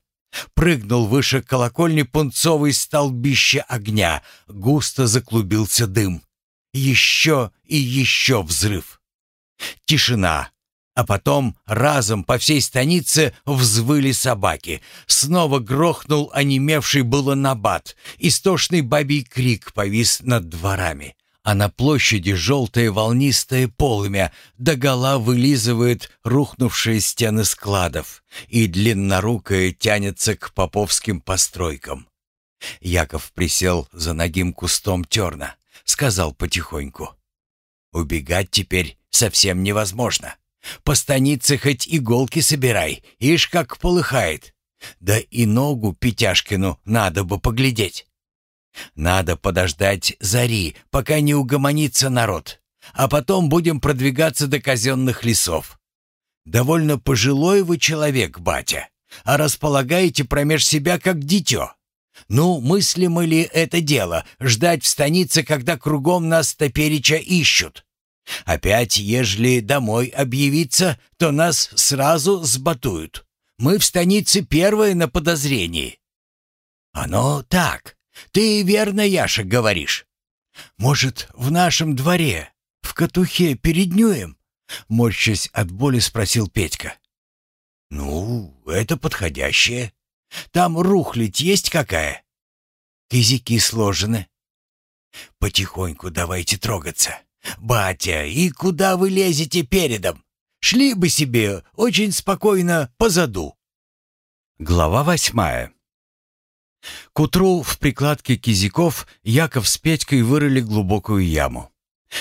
Прыгнул выше колокольни пунцовый столбище огня, густо заклубился дым. Еще и еще взрыв. Тишина. А потом разом по всей станице взвыли собаки. Снова грохнул онемевший было набат. Истошный бабий крик повис над дворами. А на площади желтое волнистое полымя догола вылизывает рухнувшие стены складов, и длиннорукое тянется к поповским постройкам. Яков присел за ногим кустом терна сказал потихоньку. «Убегать теперь совсем невозможно. По станице хоть иголки собирай, ишь как полыхает. Да и ногу Петяшкину надо бы поглядеть. Надо подождать зари, пока не угомонится народ, а потом будем продвигаться до казенных лесов. Довольно пожилой вы человек, батя, а располагаете промеж себя как дитё. Ну, мыслимо ли это дело — ждать в станице, когда кругом нас топереча ищут? Опять, ежели домой объявиться, то нас сразу сбатуют. Мы в станице первые на подозрении. Оно так. Ты верно, Яша, говоришь. Может, в нашем дворе, в катухе переднюем? Морщась от боли, спросил Петька. Ну, это подходящее. Там рухлить есть какая? Языки сложены. Потихоньку давайте трогаться. Батя, и куда вы лезете передом? Шли бы себе очень спокойно позаду. Глава восьмая. К утру в прикладке кизиков Яков с Петькой вырыли глубокую яму.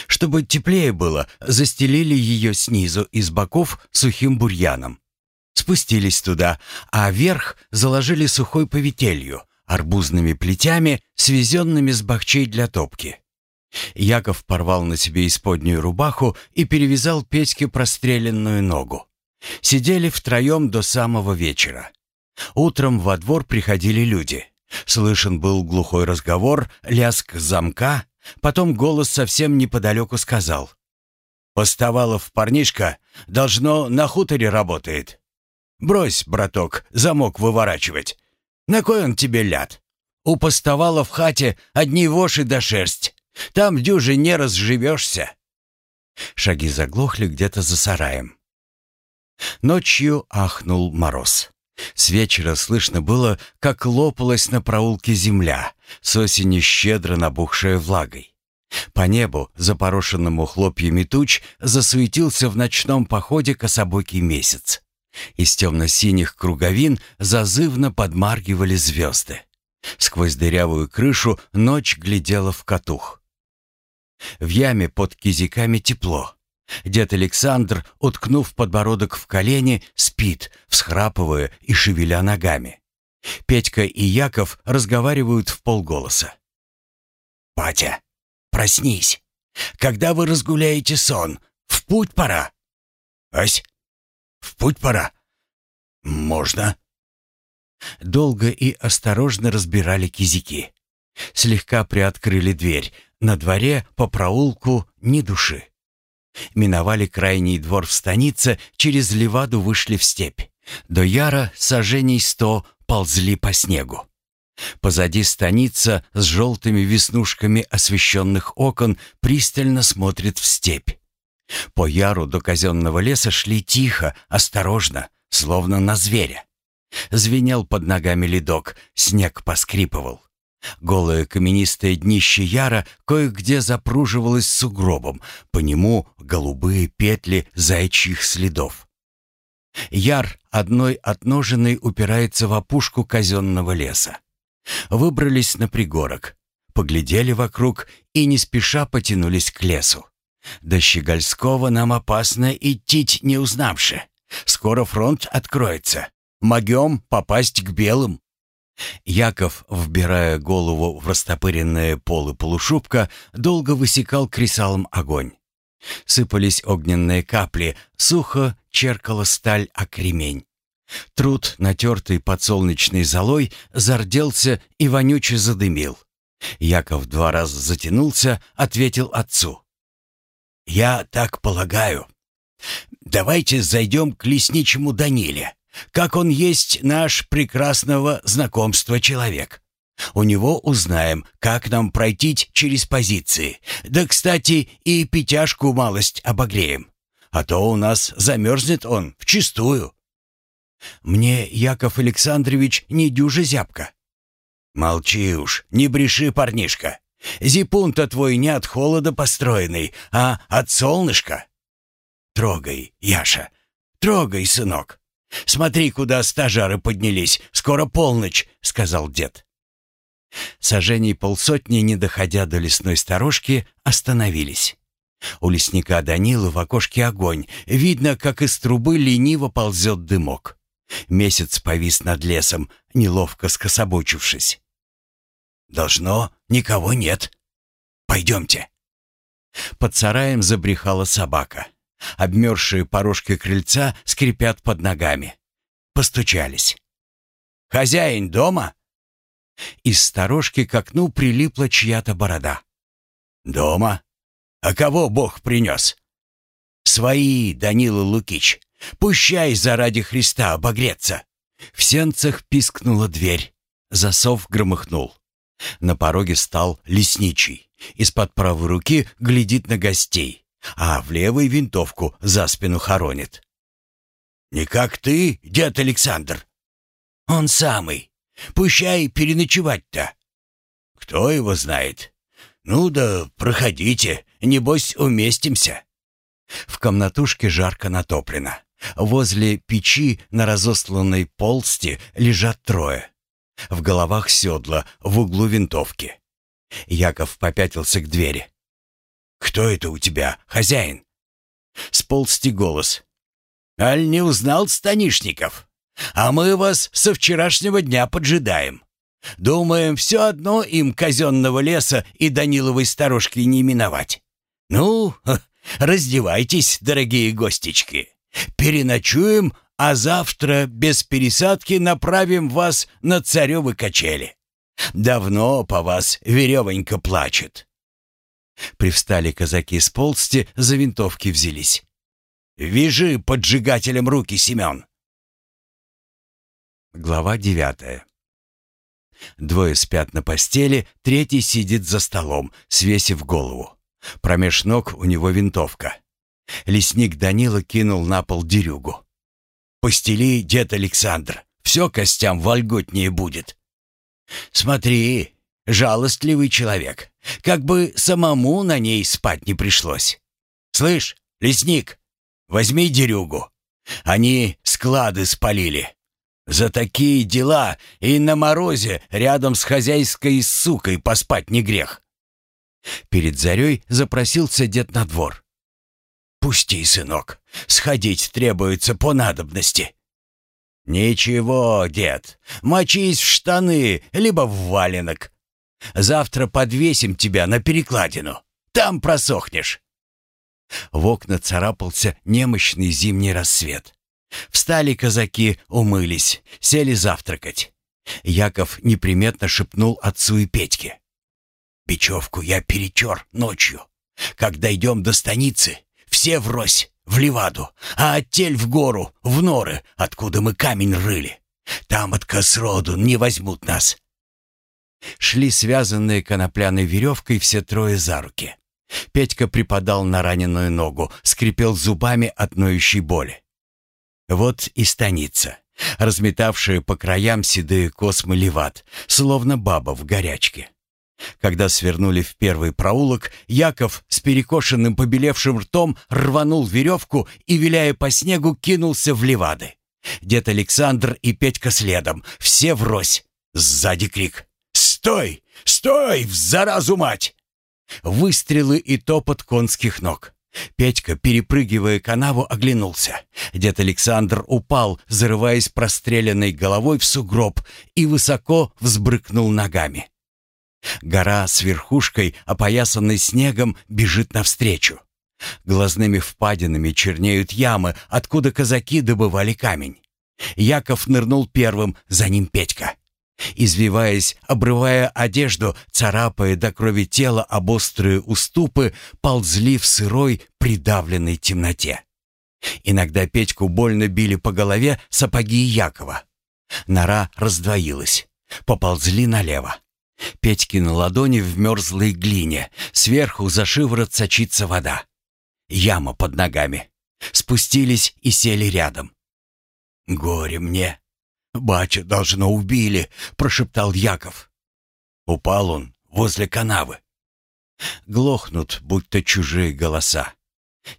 Чтобы теплее было, застелили ее снизу и с боков сухим бурьяном. Спустились туда, а вверх заложили сухой повителью, арбузными плетями, свезенными с бахчей для топки. Яков порвал на себе исподнюю рубаху и перевязал Петьке простреленную ногу. Сидели втроем до самого вечера. Утром во двор приходили люди. Слышен был глухой разговор, лязг замка, потом голос совсем неподалеку сказал. «Поставалов парнишка, должно, на хуторе работает. Брось, браток, замок выворачивать. На кой он тебе ляд? У постовала в хате одни воши да шерсть. Там дюже не разживешься». Шаги заглохли где-то за сараем. Ночью ахнул мороз. С вечера слышно было, как лопалась на проулке земля, с осени щедро набухшая влагой. По небу, запорошенному хлопьями туч, засуетился в ночном походе кособокий месяц. Из темно-синих круговин зазывно подмаргивали звезды. Сквозь дырявую крышу ночь глядела в катух. В яме под кизиками тепло. Дед Александр, уткнув подбородок в колени, спит, всхрапывая и шевеля ногами. Петька и Яков разговаривают в полголоса. «Батя, проснись! Когда вы разгуляете сон? В путь пора!» «Ась, в путь пора? Можно!» Долго и осторожно разбирали кизики. Слегка приоткрыли дверь. На дворе по проулку ни души. Миновали крайний двор в станице, через леваду вышли в степь. До Яра сажений сто ползли по снегу. Позади станица с желтыми веснушками освещенных окон пристально смотрит в степь. По Яру до казенного леса шли тихо, осторожно, словно на зверя. Звенел под ногами ледок, снег поскрипывал. Голое каменистое днище Яра кое-где запруживалось сугробом, по нему голубые петли зайчьих следов. Яр одной отноженной упирается в опушку казенного леса. Выбрались на пригорок, поглядели вокруг и не спеша потянулись к лесу. До Щегольского нам опасно идти не узнавши. Скоро фронт откроется. Могем попасть к белым. Яков, вбирая голову в растопыренные полы полушубка, долго высекал кресалом огонь. Сыпались огненные капли, сухо черкала сталь о кремень. Труд, натертый подсолнечной золой, зарделся и вонюче задымил. Яков два раза затянулся, ответил отцу. «Я так полагаю. Давайте зайдем к лесничему Даниле как он есть наш прекрасного знакомства человек. У него узнаем, как нам пройти через позиции. Да, кстати, и пятяшку малость обогреем. А то у нас замерзнет он вчистую. Мне, Яков Александрович, не дюжа зябка. Молчи уж, не бреши, парнишка. Зипун-то твой не от холода построенный, а от солнышка. Трогай, Яша, трогай, сынок. «Смотри, куда стажары поднялись. Скоро полночь», — сказал дед. Сожжений полсотни, не доходя до лесной сторожки, остановились. У лесника Данила в окошке огонь. Видно, как из трубы лениво ползет дымок. Месяц повис над лесом, неловко скособочившись. «Должно, никого нет. Пойдемте». Под сараем забрехала собака. Обмерзшие порожки крыльца скрипят под ногами. Постучались. «Хозяин дома?» Из сторожки к окну прилипла чья-то борода. «Дома? А кого Бог принес?» «Свои, Данила Лукич. Пущай заради Христа обогреться!» В сенцах пискнула дверь. Засов громыхнул. На пороге стал лесничий. Из-под правой руки глядит на гостей а в левой винтовку за спину хоронит. «Не как ты, дед Александр?» «Он самый. Пущай переночевать-то». «Кто его знает? Ну да проходите, небось уместимся». В комнатушке жарко натоплено. Возле печи на разосланной полсти лежат трое. В головах седла, в углу винтовки. Яков попятился к двери. «Кто это у тебя, хозяин?» Сползти голос. «Аль не узнал станишников? А мы вас со вчерашнего дня поджидаем. Думаем, все одно им казенного леса и Даниловой сторожки не миновать. Ну, раздевайтесь, дорогие гостечки. Переночуем, а завтра без пересадки направим вас на царевы качели. Давно по вас веревонька плачет. Привстали казаки с полсти, за винтовки взялись. «Вяжи поджигателем руки, Семен!» Глава девятая Двое спят на постели, третий сидит за столом, свесив голову. Промеж ног у него винтовка. Лесник Данила кинул на пол дерюгу. «Постели, дед Александр, все костям вольготнее будет». «Смотри, жалостливый человек, как бы самому на ней спать не пришлось. Слышь, лесник, возьми дерюгу. Они склады спалили. За такие дела и на морозе рядом с хозяйской сукой поспать не грех». Перед зарей запросился дед на двор. «Пусти, сынок, сходить требуется по надобности». «Ничего, дед, мочись в штаны, либо в валенок. Завтра подвесим тебя на перекладину, там просохнешь». В окна царапался немощный зимний рассвет. Встали казаки, умылись, сели завтракать. Яков неприметно шепнул отцу и Петьке. «Бечевку я перечер ночью. Как дойдем до станицы, все врозь, в Леваду, а оттель в гору, в норы, откуда мы камень рыли. Там от косроду не возьмут нас». Шли связанные конопляной веревкой все трое за руки. Петька припадал на раненую ногу, скрипел зубами от ноющей боли. Вот и станица, разметавшая по краям седые космы леват, словно баба в горячке. Когда свернули в первый проулок, Яков с перекошенным побелевшим ртом рванул веревку и, виляя по снегу, кинулся в левады. Дед Александр и Петька следом, все врозь. Сзади крик. «Стой! Стой! В заразу мать!» Выстрелы и топот конских ног. Петька, перепрыгивая канаву, оглянулся. Дед Александр упал, зарываясь простреленной головой в сугроб, и высоко взбрыкнул ногами. Гора с верхушкой, опоясанной снегом, бежит навстречу. Глазными впадинами чернеют ямы, откуда казаки добывали камень. Яков нырнул первым, за ним Петька. Извиваясь, обрывая одежду, царапая до крови тело об острые уступы, ползли в сырой, придавленной темноте. Иногда Петьку больно били по голове сапоги Якова. Нора раздвоилась. Поползли налево. Петькины ладони в мерзлой глине. Сверху за шиворот сочится вода. Яма под ногами. Спустились и сели рядом. «Горе мне!» «Бача, должно, убили», — прошептал Яков. Упал он возле канавы. Глохнут, будто чужие голоса.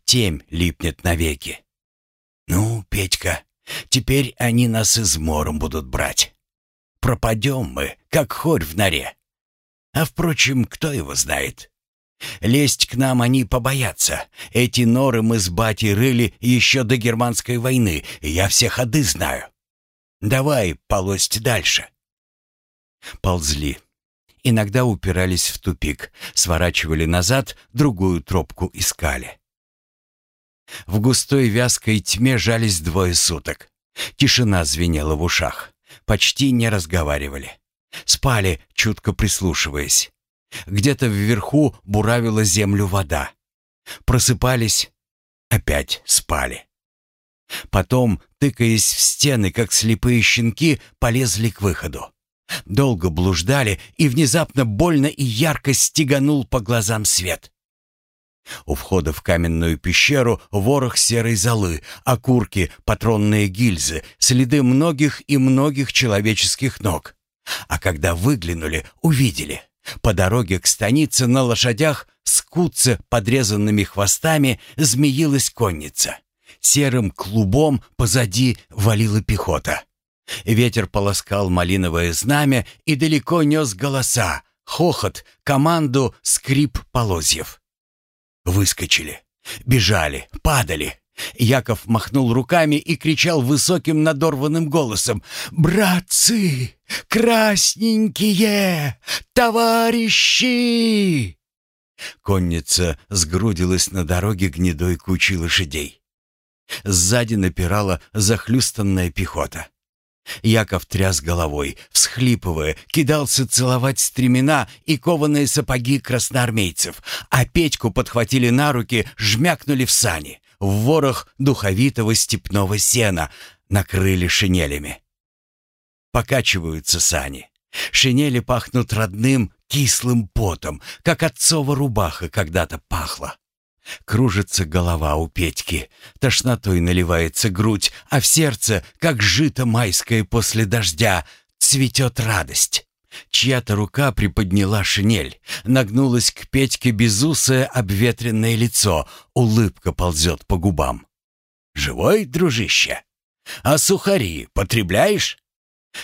Темь липнет навеки. «Ну, Петька, теперь они нас измором будут брать. Пропадем мы, как хорь в норе. А, впрочем, кто его знает?» Лезть к нам они побоятся. Эти норы мы с батей рыли еще до германской войны, и я все ходы знаю. Давай полость дальше. Ползли. Иногда упирались в тупик, сворачивали назад, другую тропку искали. В густой вязкой тьме жались двое суток. Тишина звенела в ушах. Почти не разговаривали. Спали, чутко прислушиваясь. Где-то вверху буравила землю вода. Просыпались, опять спали. Потом, тыкаясь в стены, как слепые щенки, полезли к выходу. Долго блуждали, и внезапно больно и ярко стеганул по глазам свет. У входа в каменную пещеру ворох серой золы, окурки, патронные гильзы, следы многих и многих человеческих ног. А когда выглянули, увидели. По дороге к станице на лошадях с подрезанными хвостами змеилась конница. Серым клубом позади валила пехота. Ветер полоскал малиновое знамя и далеко нес голоса, хохот, команду, скрип полозьев. Выскочили, бежали, падали. Яков махнул руками и кричал высоким надорванным голосом «Братцы! Красненькие! Товарищи!» Конница сгрудилась на дороге гнедой кучей лошадей. Сзади напирала захлюстанная пехота. Яков тряс головой, всхлипывая, кидался целовать стремена и кованые сапоги красноармейцев, а Петьку подхватили на руки, жмякнули в сани, в ворох духовитого степного сена, накрыли шинелями. Покачиваются сани. Шинели пахнут родным кислым потом, как отцова рубаха когда-то пахла. Кружится голова у Петьки, тошнотой наливается грудь, а в сердце, как жито майское после дождя, цветет радость. Чья-то рука приподняла шинель, нагнулась к Петьке безусое обветренное лицо, улыбка ползет по губам. «Живой, дружище? А сухари потребляешь?»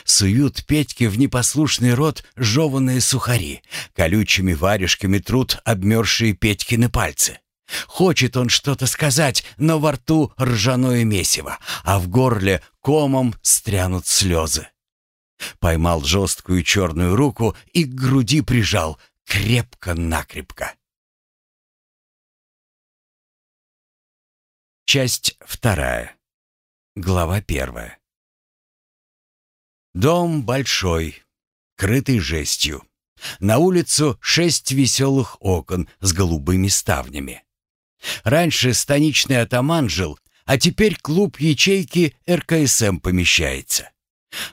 Суют Петьке в непослушный рот жеванные сухари, колючими варежками трут обмерзшие Петькины пальцы. Хочет он что-то сказать, но во рту ржаное месиво, а в горле комом стрянут слезы. Поймал жесткую черную руку и к груди прижал крепко-накрепко. Часть вторая. Глава первая. Дом большой, крытый жестью. На улицу шесть веселых окон с голубыми ставнями. Раньше станичный атаман жил, а теперь клуб ячейки РКСМ помещается.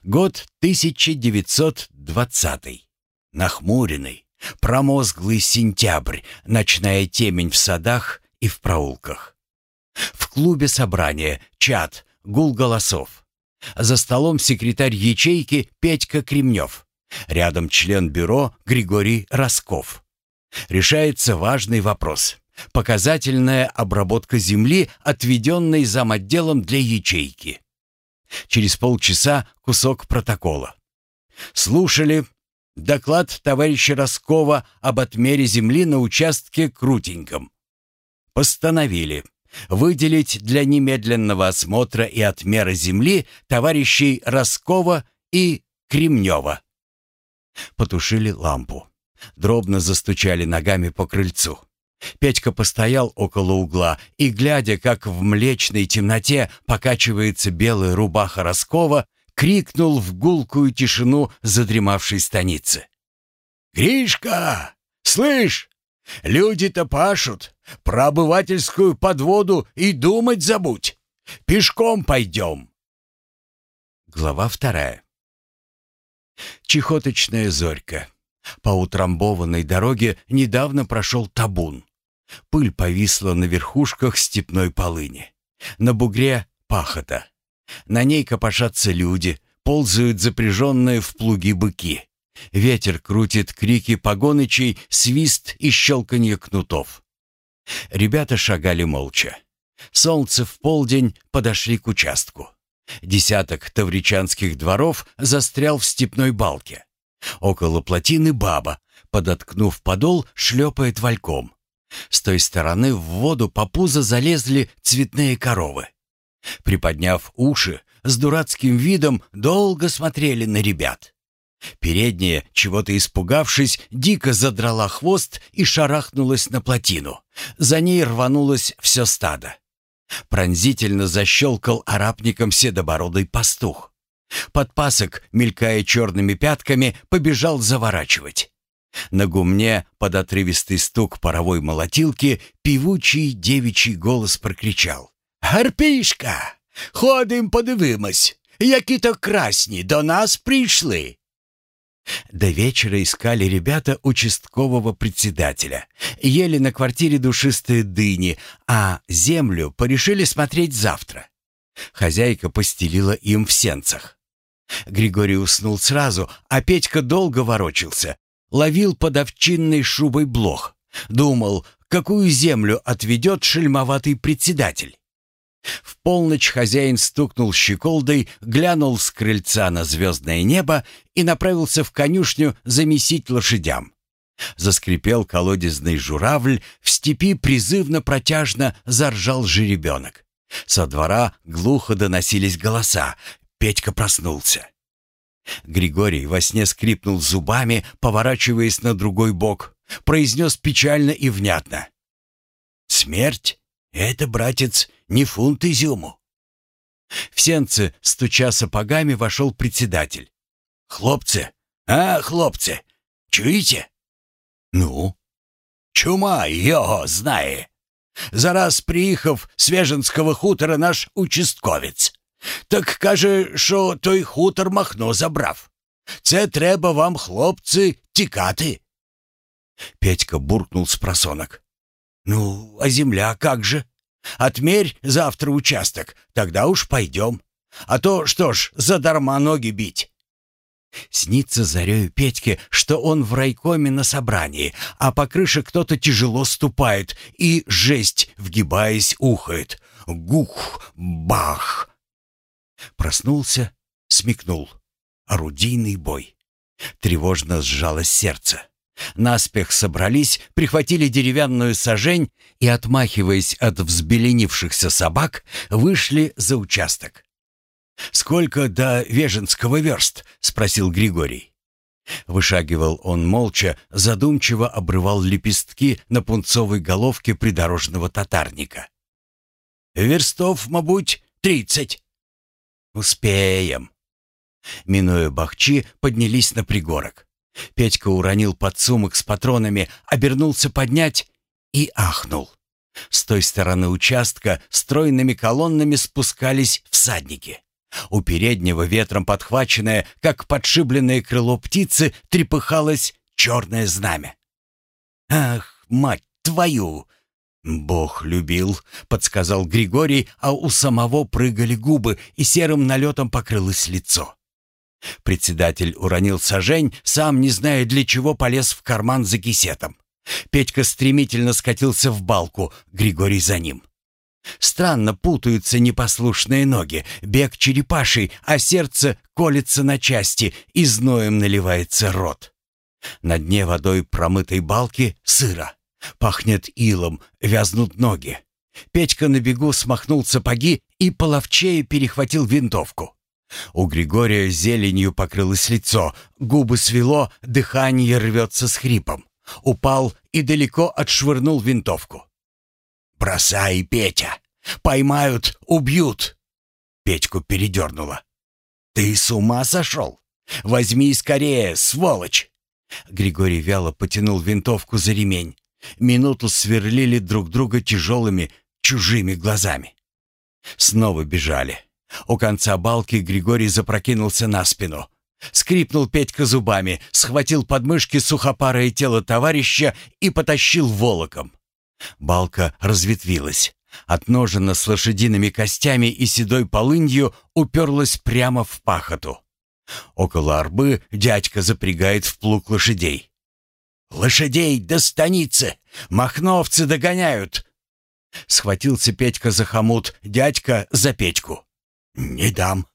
Год 1920. Нахмуренный, промозглый сентябрь, ночная темень в садах и в проулках. В клубе собрание, чат, гул голосов. За столом секретарь ячейки Петька Кремнев. Рядом член бюро Григорий Росков. Решается важный вопрос. Показательная обработка земли, отведенной отделом для ячейки. Через полчаса кусок протокола. Слушали доклад товарища Роскова об отмере земли на участке Крутеньком. Постановили выделить для немедленного осмотра и отмера земли товарищей Роскова и Кремнева. Потушили лампу. Дробно застучали ногами по крыльцу. Петька постоял около угла и, глядя, как в млечной темноте покачивается белая рубаха Роскова, крикнул в гулкую тишину задремавшей станицы. «Гришка! Слышь, люди-то пашут, про обывательскую подводу и думать забудь. Пешком пойдем!» Глава вторая. Чехоточная зорька. По утрамбованной дороге недавно прошел табун. Пыль повисла на верхушках степной полыни. На бугре пахота. На ней копошатся люди, ползают запряженные в плуги быки. Ветер крутит крики погонычей, свист и щелканье кнутов. Ребята шагали молча. Солнце в полдень подошли к участку. Десяток тавричанских дворов застрял в степной балке. Около плотины баба, подоткнув подол, шлепает вальком. С той стороны в воду по пузо залезли цветные коровы. Приподняв уши, с дурацким видом долго смотрели на ребят. Передняя, чего-то испугавшись, дико задрала хвост и шарахнулась на плотину. За ней рванулось все стадо. Пронзительно защелкал арапником седобородый пастух. Подпасок, мелькая черными пятками, побежал заворачивать. На гумне под отрывистый стук паровой молотилки певучий девичий голос прокричал. «Гарпішка! Ходим подивимось, які то красні до нас пришли!» До вечера искали ребята участкового председателя. Ели на квартире душистые дыни, а землю порешили смотреть завтра. Хозяйка постелила им в сенцах. Григорий уснул сразу, а Петька долго ворочался, ловил под овчинной шубой блох. Думал, какую землю отведет шельмоватый председатель. В полночь хозяин стукнул щеколдой, глянул с крыльца на звездное небо и направился в конюшню замесить лошадям. Заскрипел колодезный журавль, в степи призывно-протяжно заржал жеребенок. Со двора глухо доносились голоса. Петька проснулся. Григорий во сне скрипнул зубами, поворачиваясь на другой бок, произнес печально и внятно. «Смерть — это, братец, не фунт изюму». В сенце, стуча сапогами, вошел председатель. «Хлопцы, а, хлопцы, чуете?» «Ну?» «Чума його знає. Зараз приїхав з Веженського хутора наш участковець. Так каже, що той хутор Махно забрав. Це треба вам, хлопцы, тікати. Петька буркнул с просонок. «Ну, а земля как же? Отмерь завтра участок, тогда уж пойдем. А то, что ж, задарма ноги бить». Снится зарею Петьке, что он в райкоме на собрании, а по крыше кто-то тяжело ступает и, жесть, вгибаясь, ухает. Гух, бах! Проснулся, смекнул. Орудийный бой. Тревожно сжалось сердце. Наспех собрались, прихватили деревянную сажень и, отмахиваясь от взбеленившихся собак, вышли за участок. «Сколько до Веженского верст?» — спросил Григорий. Вышагивал он молча, задумчиво обрывал лепестки на пунцовой головке придорожного татарника. «Верстов, мабуть, тридцать». «Успеем». Минуя бахчи, поднялись на пригорок. Петька уронил подсумок с патронами, обернулся поднять и ахнул. С той стороны участка стройными колоннами спускались всадники. У переднего ветром подхваченное, как подшибленное крыло птицы, трепыхалось черное знамя. «Ах, мать твою!» «Бог любил», — подсказал Григорий, а у самого прыгали губы, и серым налетом покрылось лицо. Председатель уронил сажень, сам, не зная для чего, полез в карман за кисетом. Петька стремительно скатился в балку, Григорий за ним. Странно путаются непослушные ноги, бег черепаший, а сердце колется на части и зноем наливается рот. На дне водой промытой балки сыро. Пахнет илом, вязнут ноги. Петька на бегу смахнул сапоги и половчее перехватил винтовку. У Григория зеленью покрылось лицо, губы свело, дыхание рвется с хрипом. Упал и далеко отшвырнул винтовку. «Бросай, Петя! Поймают, убьют!» Петьку передернуло. «Ты с ума сошел? Возьми скорее, сволочь!» Григорий вяло потянул винтовку за ремень. Минуту сверлили друг друга тяжелыми, чужими глазами. Снова бежали. У конца балки Григорий запрокинулся на спину. Скрипнул Петька зубами, схватил подмышки сухопарое тело товарища и потащил волоком. Балка разветвилась. Отножена с лошадиными костями и седой полынью уперлась прямо в пахоту. Около арбы дядька запрягает в плуг лошадей. «Лошадей до станицы! Махновцы догоняют!» Схватился Петька за хомут, дядька за Петьку. «Не дам.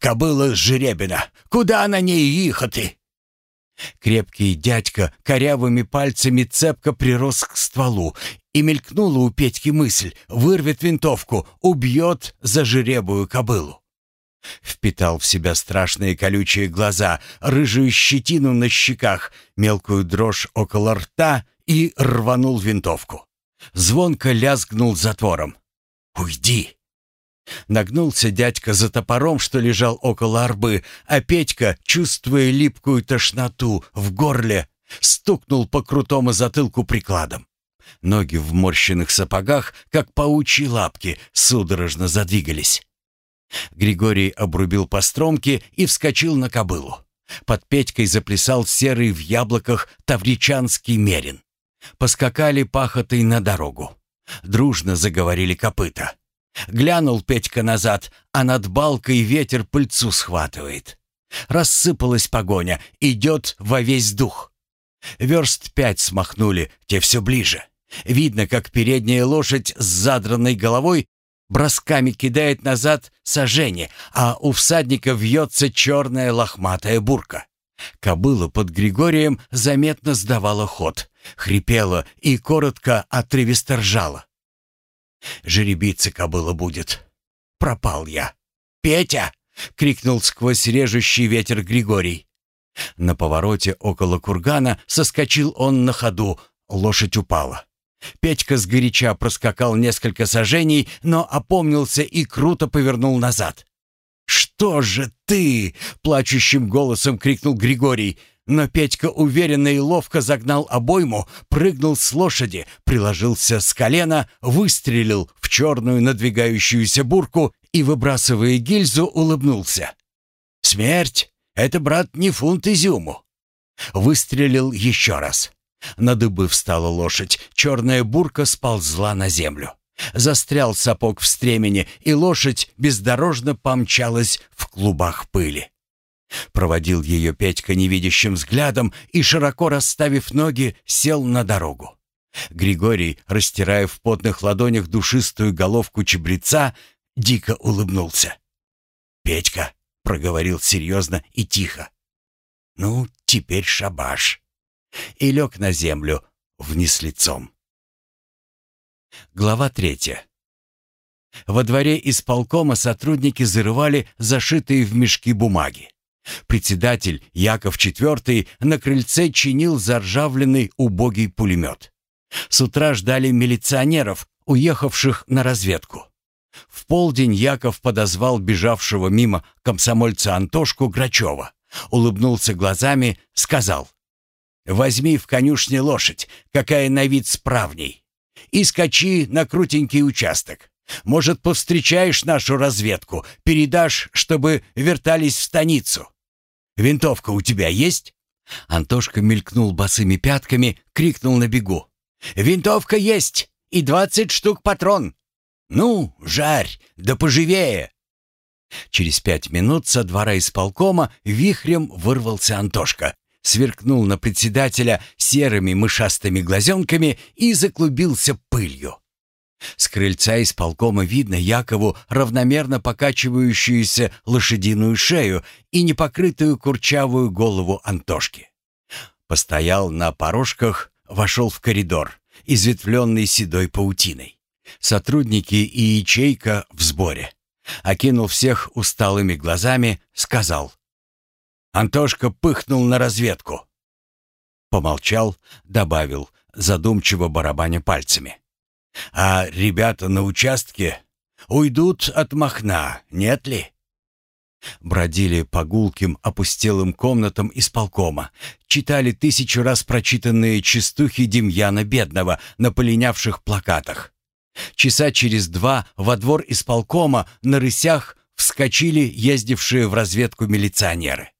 Кобыла жеребина. Куда на ней ехати?» Крепкий дядька корявыми пальцами цепко прирос к стволу, и мелькнула у Петьки мысль, вырвет винтовку, убьет за жеребую кобылу. Впитал в себя страшные колючие глаза, рыжую щетину на щеках, мелкую дрожь около рта и рванул винтовку. Звонко лязгнул затвором. «Уйди!» Нагнулся дядька за топором, что лежал около арбы, а Петька, чувствуя липкую тошноту в горле, стукнул по крутому затылку прикладом. Ноги в морщенных сапогах, как паучьи лапки, судорожно задвигались. Григорий обрубил по стромке и вскочил на кобылу. Под Петькой заплясал серый в яблоках тавричанский мерин. Поскакали пахотой на дорогу. Дружно заговорили копыта. Глянул Петька назад, а над балкой ветер пыльцу схватывает. Рассыпалась погоня, идет во весь дух. Верст пять смахнули, те все ближе. Видно, как передняя лошадь с задранной головой бросками кидает назад сожжение, а у всадника вьется черная лохматая бурка. Кобыла под Григорием заметно сдавала ход, хрипела и коротко отрывисто ржала. Жеребица кобыла будет. Пропал я. «Петя!» — крикнул сквозь режущий ветер Григорий. На повороте около кургана соскочил он на ходу, лошадь упала. Петька сгоряча проскакал несколько сажений, но опомнился и круто повернул назад. «Что же ты?» — плачущим голосом крикнул Григорий. Но Петька уверенно и ловко загнал обойму, прыгнул с лошади, приложился с колена, выстрелил в черную надвигающуюся бурку и, выбрасывая гильзу, улыбнулся. «Смерть? Это, брат, не фунт изюму. Выстрелил еще раз. На дыбы встала лошадь, черная бурка сползла на землю. Застрял сапог в стремени, и лошадь бездорожно помчалась в клубах пыли. Проводил ее Петька невидящим взглядом и, широко расставив ноги, сел на дорогу. Григорий, растирая в потных ладонях душистую головку чебреца, дико улыбнулся. «Петька», — проговорил серьезно и тихо, — «ну, теперь шабаш». И лег на землю вниз лицом. Глава третья. Во дворе исполкома сотрудники зарывали зашитые в мешки бумаги. Председатель Яков IV на крыльце чинил заржавленный убогий пулемет. С утра ждали милиционеров, уехавших на разведку. В полдень Яков подозвал бежавшего мимо комсомольца Антошку Грачева, улыбнулся глазами, сказал «Возьми в конюшне лошадь, какая на вид справней, и скачи на крутенький участок. Может, повстречаешь нашу разведку, передашь, чтобы вертались в станицу. Винтовка у тебя есть?» Антошка мелькнул босыми пятками, крикнул на бегу. «Винтовка есть! И двадцать штук патрон! Ну, жарь, да поживее!» Через пять минут со двора исполкома вихрем вырвался Антошка, сверкнул на председателя серыми мышастыми глазенками и заклубился пылью. С крыльца исполкома видно Якову равномерно покачивающуюся лошадиную шею и непокрытую курчавую голову Антошки. Постоял на порожках, вошел в коридор, изветвленный седой паутиной. Сотрудники и ячейка в сборе. Окинул всех усталыми глазами, сказал. Антошка пыхнул на разведку. Помолчал, добавил, задумчиво барабаня пальцами. А ребята на участке уйдут от Махна, нет ли? Бродили по гулким, опустелым комнатам исполкома, читали тысячу раз прочитанные частухи Демьяна Бедного на полинявших плакатах. Часа через два во двор исполкома на рысях вскочили ездившие в разведку милиционеры.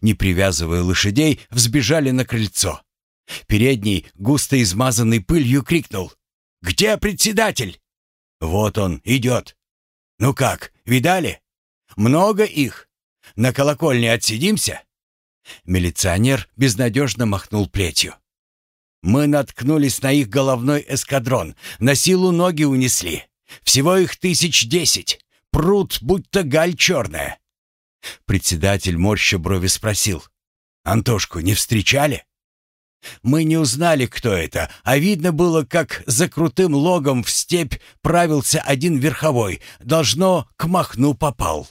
Не привязывая лошадей, взбежали на крыльцо. Передний, густо измазанный пылью, крикнул «Где председатель?» «Вот он, идет». «Ну как, видали? Много их. На колокольне отсидимся?» Милиционер безнадежно махнул плетью. «Мы наткнулись на их головной эскадрон, на силу ноги унесли. Всего их тысяч десять. Пруд, будто галь черная». Председатель морща брови спросил. «Антошку не встречали?» Мы не узнали, кто это, а видно было, как за крутым логом в степь правился один верховой, должно, к махну попал.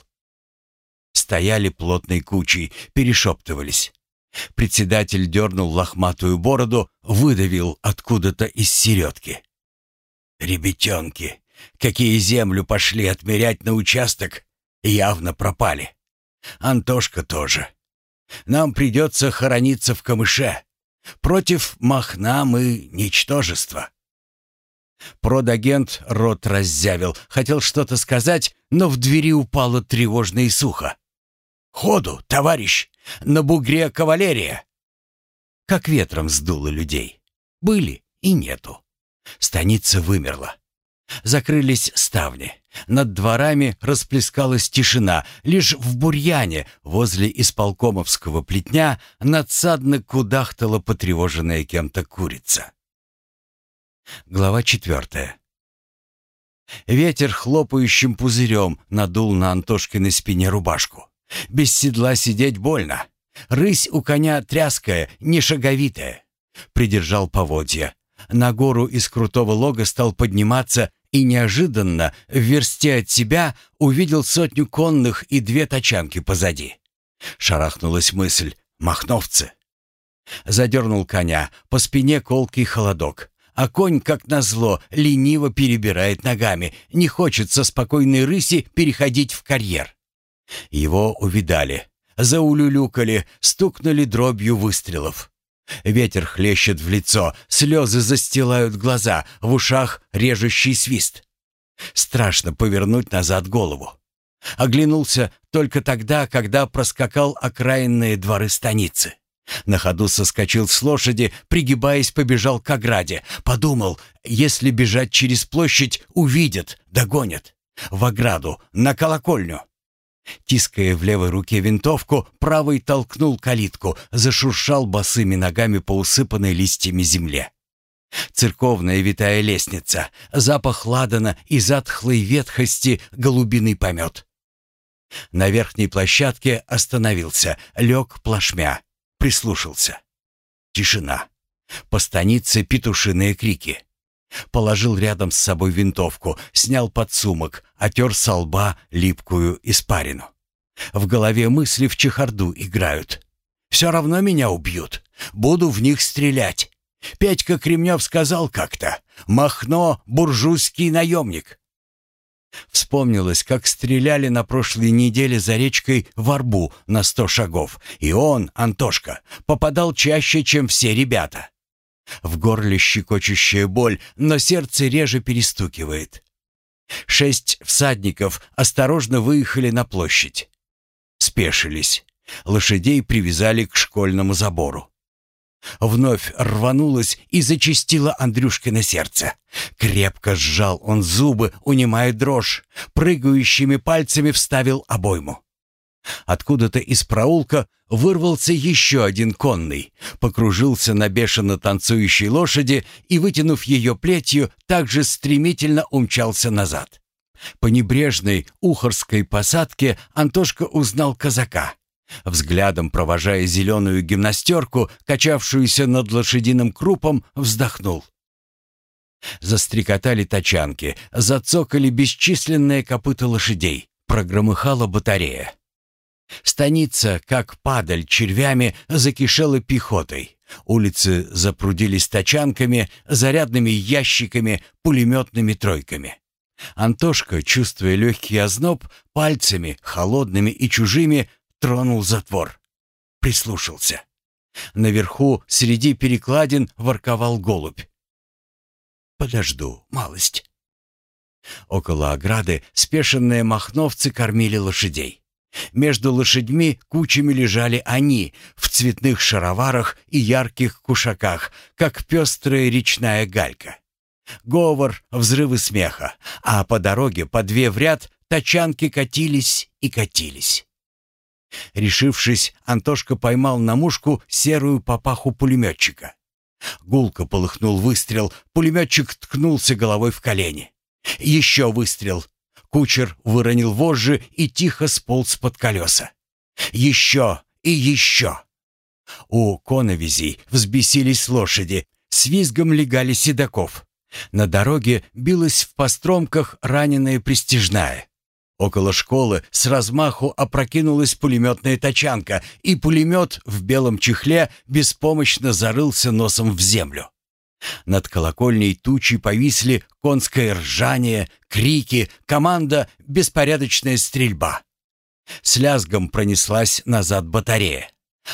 Стояли плотной кучей, перешептывались. Председатель дернул лохматую бороду, выдавил откуда-то из середки. «Ребятенки, какие землю пошли отмерять на участок, явно пропали. Антошка тоже. Нам придется хорониться в камыше. Против Махна мы ничтожество. Продагент рот раззявил, хотел что-то сказать, но в двери упало тревожно и сухо. «Ходу, товарищ! На бугре кавалерия!» Как ветром сдуло людей. Были и нету. Станица вымерла. Закрылись ставни. Над дворами расплескалась тишина. Лишь в бурьяне, возле исполкомовского плетня, надсадно кудахтала потревоженная кем-то курица. Глава четвертая. Ветер хлопающим пузырем надул на Антошкиной спине рубашку. Без седла сидеть больно. Рысь у коня тряская, не шаговитая. Придержал поводья. На гору из крутого лога стал подниматься и неожиданно в версте от себя увидел сотню конных и две тачанки позади. Шарахнулась мысль «Махновцы». Задернул коня, по спине колкий холодок. А конь, как назло, лениво перебирает ногами, не хочет со спокойной рыси переходить в карьер. Его увидали, заулюлюкали, стукнули дробью выстрелов. Ветер хлещет в лицо, слезы застилают глаза, в ушах режущий свист. Страшно повернуть назад голову. Оглянулся только тогда, когда проскакал окраинные дворы станицы. На ходу соскочил с лошади, пригибаясь, побежал к ограде. Подумал, если бежать через площадь, увидят, догонят. В ограду, на колокольню. Тиская в левой руке винтовку, правой толкнул калитку, зашуршал босыми ногами по усыпанной листьями земле. Церковная витая лестница, запах ладана и затхлой ветхости голубиный помет. На верхней площадке остановился, лег плашмя, прислушался. Тишина. По станице петушиные крики. Положил рядом с собой винтовку, снял подсумок, отер со лба липкую испарину. В голове мысли в чехарду играют. «Все равно меня убьют. Буду в них стрелять. Петька Кремнев сказал как-то. «Махно — буржуйский наемник». Вспомнилось, как стреляли на прошлой неделе за речкой в арбу на сто шагов, и он, Антошка, попадал чаще, чем все ребята. В горле щекочущая боль, но сердце реже перестукивает. Шесть всадников осторожно выехали на площадь. Спешились. Лошадей привязали к школьному забору. Вновь рванулось и зачастило Андрюшкино сердце. Крепко сжал он зубы, унимая дрожь, прыгающими пальцами вставил обойму. Откуда-то из проулка вырвался еще один конный, покружился на бешено танцующей лошади и, вытянув ее плетью, также стремительно умчался назад. По небрежной ухорской посадке Антошка узнал казака. Взглядом провожая зеленую гимнастерку, качавшуюся над лошадиным крупом, вздохнул. Застрекотали тачанки, зацокали бесчисленные копыта лошадей, прогромыхала батарея. Станица, как падаль червями, закишела пехотой. Улицы запрудились тачанками, зарядными ящиками, пулеметными тройками. Антошка, чувствуя легкий озноб, пальцами, холодными и чужими, тронул затвор. Прислушался. Наверху, среди перекладин, ворковал голубь. «Подожду, малость». Около ограды спешенные махновцы кормили лошадей. Между лошадьми кучами лежали они в цветных шароварах и ярких кушаках, как пестрая речная галька. Говор, взрывы смеха, а по дороге по две в ряд тачанки катились и катились. Решившись, Антошка поймал на мушку серую папаху пулеметчика. Гулко полыхнул выстрел, пулеметчик ткнулся головой в колени. Еще выстрел, Кучер выронил вожжи и тихо сполз под колеса. Еще и еще. У коновизей взбесились лошади, с визгом легали седаков. На дороге билась в постромках раненая пристижная. Около школы с размаху опрокинулась пулеметная тачанка, и пулемет в белом чехле беспомощно зарылся носом в землю. Над колокольней тучи повисли конское ржание, крики, команда «Беспорядочная стрельба». С лязгом пронеслась назад батарея.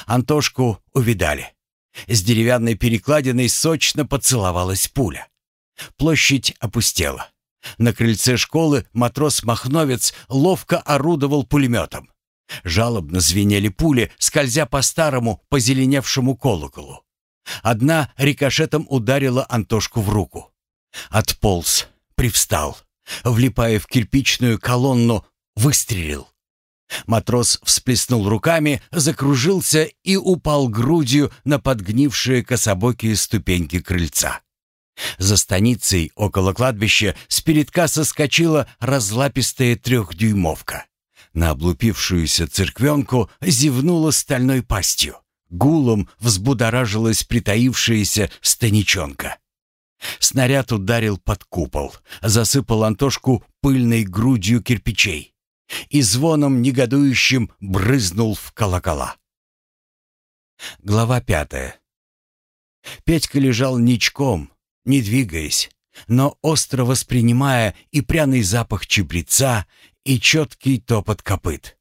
Антошку увидали. С деревянной перекладиной сочно поцеловалась пуля. Площадь опустела. На крыльце школы матрос-махновец ловко орудовал пулеметом. Жалобно звенели пули, скользя по старому позеленевшему колоколу. Одна рикошетом ударила Антошку в руку. Отполз, привстал, влипая в кирпичную колонну, выстрелил. Матрос всплеснул руками, закружился и упал грудью на подгнившие кособокие ступеньки крыльца. За станицей, около кладбища, с передка соскочила разлапистая трехдюймовка. На облупившуюся церквенку зевнула стальной пастью. Гулом взбудоражилась притаившаяся станичонка. Снаряд ударил под купол, засыпал Антошку пыльной грудью кирпичей и звоном негодующим брызнул в колокола. Глава пятая. Петька лежал ничком, не двигаясь, но остро воспринимая и пряный запах чебреца, и четкий топот копыт.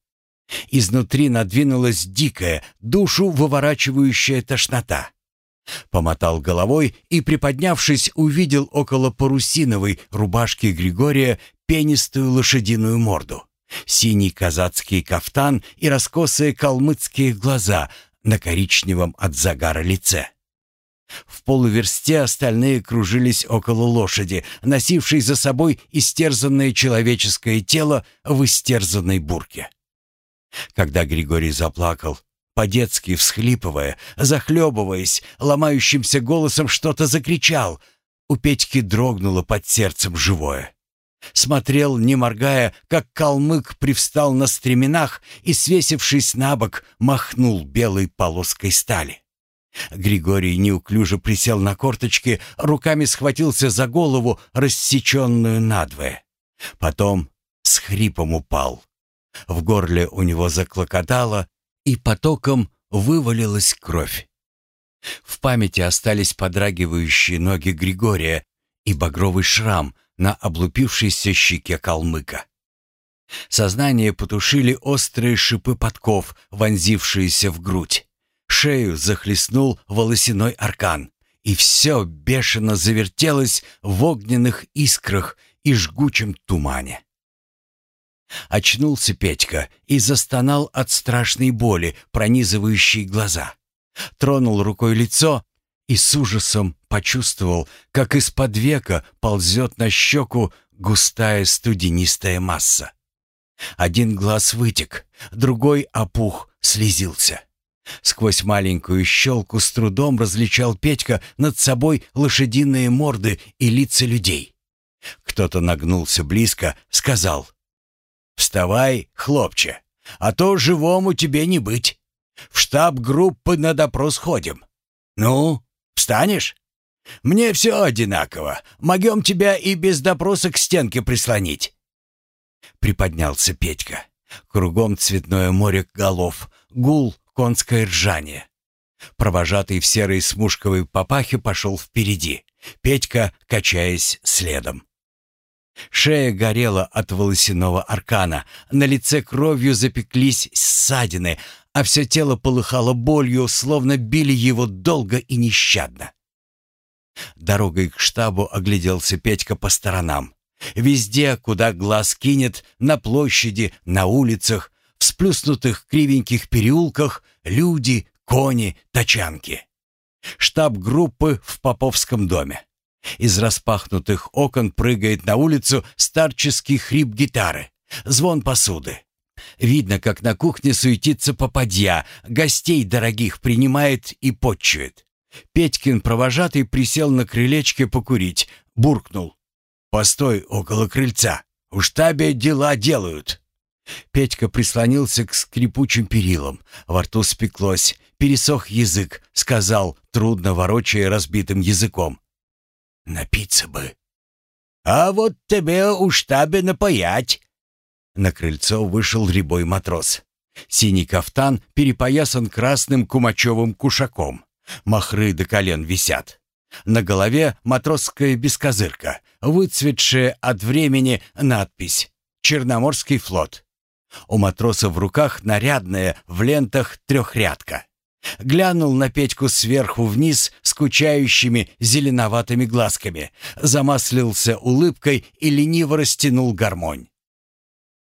Изнутри надвинулась дикая, душу выворачивающая тошнота. Помотал головой и, приподнявшись, увидел около парусиновой рубашки Григория пенистую лошадиную морду, Синий казацкий кафтан и раскосые калмыцкие глаза на коричневом от загара лице. В полуверсте остальные кружились около лошади, носившей за собой истерзанное человеческое тело в истерзанной бурке. Когда Григорий заплакал, по-детски всхлипывая, захлебываясь, ломающимся голосом что-то закричал, у Петьки дрогнуло под сердцем живое. Смотрел, не моргая, как калмык привстал на стременах и, свесившись на бок, махнул белой полоской стали. Григорий неуклюже присел на корточки, руками схватился за голову, рассеченную надвое. Потом с хрипом упал. В горле у него заклокотало, и потоком вывалилась кровь. В памяти остались подрагивающие ноги Григория и багровый шрам на облупившейся щеке калмыка. Сознание потушили острые шипы подков, вонзившиеся в грудь. Шею захлестнул волосяной аркан, и все бешено завертелось в огненных искрах и жгучем тумане. Очнулся Петька и застонал от страшной боли, пронизывающей глаза. Тронул рукой лицо и с ужасом почувствовал, как из-под века ползет на щеку густая студенистая масса. Один глаз вытек, другой опух, слезился. Сквозь маленькую щелку с трудом различал Петька над собой лошадиные морды и лица людей. Кто-то нагнулся близко, сказал «Вставай, хлопче, а то живому тебе не быть. В штаб группы на допрос ходим. Ну, встанешь? Мне все одинаково. Могем тебя и без допроса к стенке прислонить». Приподнялся Петька. Кругом цветное море голов, гул, конское ржание. Провожатый в серой смушковой папахе пошел впереди, Петька, качаясь следом. Шея горела от волосяного аркана, на лице кровью запеклись ссадины, а все тело полыхало болью, словно били его долго и нещадно. Дорогой к штабу огляделся Петька по сторонам. Везде, куда глаз кинет, на площади, на улицах, в сплюснутых кривеньких переулках, люди, кони, тачанки. Штаб группы в Поповском доме. Из распахнутых окон прыгает на улицу старческий хрип гитары, звон посуды. Видно, как на кухне суетится попадья, гостей дорогих принимает и подчует. Петькин провожатый присел на крылечке покурить, буркнул. «Постой около крыльца, у штабе дела делают». Петька прислонился к скрипучим перилам, во рту спеклось, пересох язык, сказал, трудно ворочая разбитым языком. Напиться бы. А вот тебе у штабе напоять. На крыльцо вышел рябой матрос. Синий кафтан перепоясан красным кумачевым кушаком. Махры до колен висят. На голове матросская бескозырка, выцветшая от времени надпись «Черноморский флот». У матроса в руках нарядная в лентах трехрядка. Глянул на Петьку сверху вниз скучающими зеленоватыми глазками, замаслился улыбкой и лениво растянул гармонь.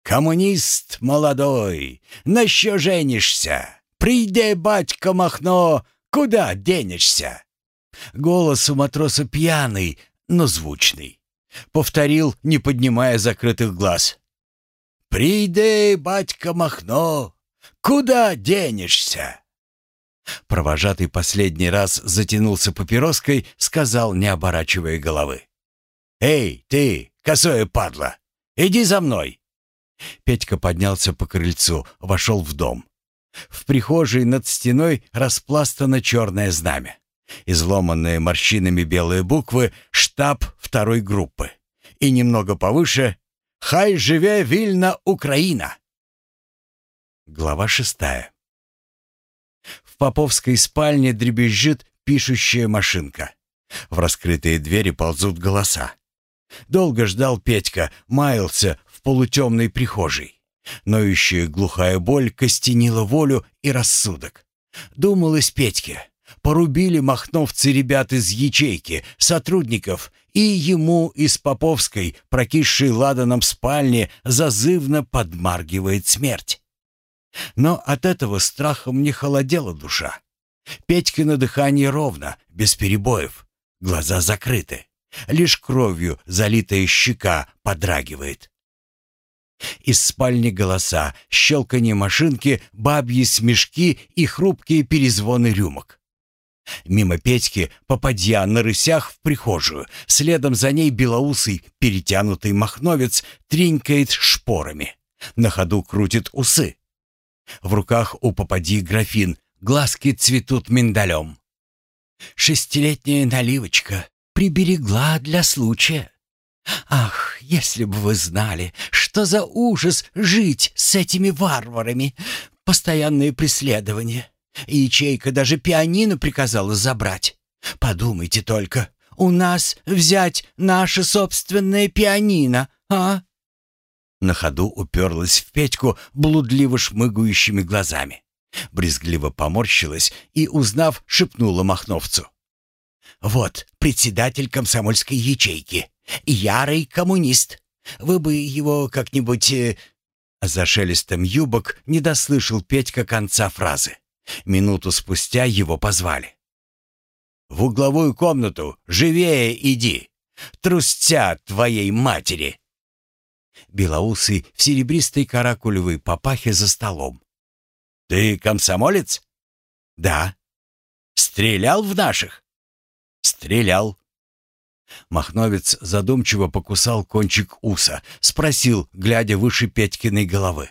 «Коммунист молодой, на що женишься? Прийде батько Махно, куда денешься?» Голос у матроса пьяный, но звучный. Повторил, не поднимая закрытых глаз. «Прийде, батько Махно, куда денешься?» Провожатый последний раз затянулся папироской, сказал, не оборачивая головы. «Эй, ты, косое падла, иди за мной!» Петька поднялся по крыльцу, вошел в дом. В прихожей над стеной распластано черное знамя. Изломанные морщинами белые буквы «Штаб второй группы». И немного повыше «Хай живе вильна Украина!» Глава шестая. В поповской спальне дребезжит пишущая машинка. В раскрытые двери ползут голоса. Долго ждал Петька, маялся в полутемной прихожей. Ноющая глухая боль костенила волю и рассудок. Думалось Петьке. Порубили махновцы ребят из ячейки, сотрудников, и ему из Поповской, прокисшей ладаном спальни, зазывно подмаргивает смерть. Но от этого страхом не холодела душа. Петькино дыхание ровно, без перебоев, глаза закрыты. Лишь кровью залитая щека подрагивает. Из спальни голоса, щелканье машинки, бабьи смешки и хрупкие перезвоны рюмок. Мимо Петьки, попадья на рысях в прихожую, следом за ней белоусый, перетянутый махновец тринкает шпорами. На ходу крутит усы. В руках у попадьи графин, глазки цветут миндалем. Шестилетняя наливочка приберегла для случая. Ах, если бы вы знали, что за ужас жить с этими варварами! Постоянные преследования. Ячейка даже пианино приказала забрать. Подумайте только, у нас взять наше собственное пианино, а? На ходу уперлась в Петьку блудливо шмыгающими глазами. Брезгливо поморщилась и, узнав, шепнула Махновцу. «Вот, председатель комсомольской ячейки. Ярый коммунист. Вы бы его как-нибудь...» э... За шелестом юбок не дослышал Петька конца фразы. Минуту спустя его позвали. «В угловую комнату! Живее иди! Трустя твоей матери!» Белоусый в серебристой каракулевой папахе за столом. «Ты комсомолец?» «Да». «Стрелял в наших?» «Стрелял». Махновец задумчиво покусал кончик уса, спросил, глядя выше Петькиной головы.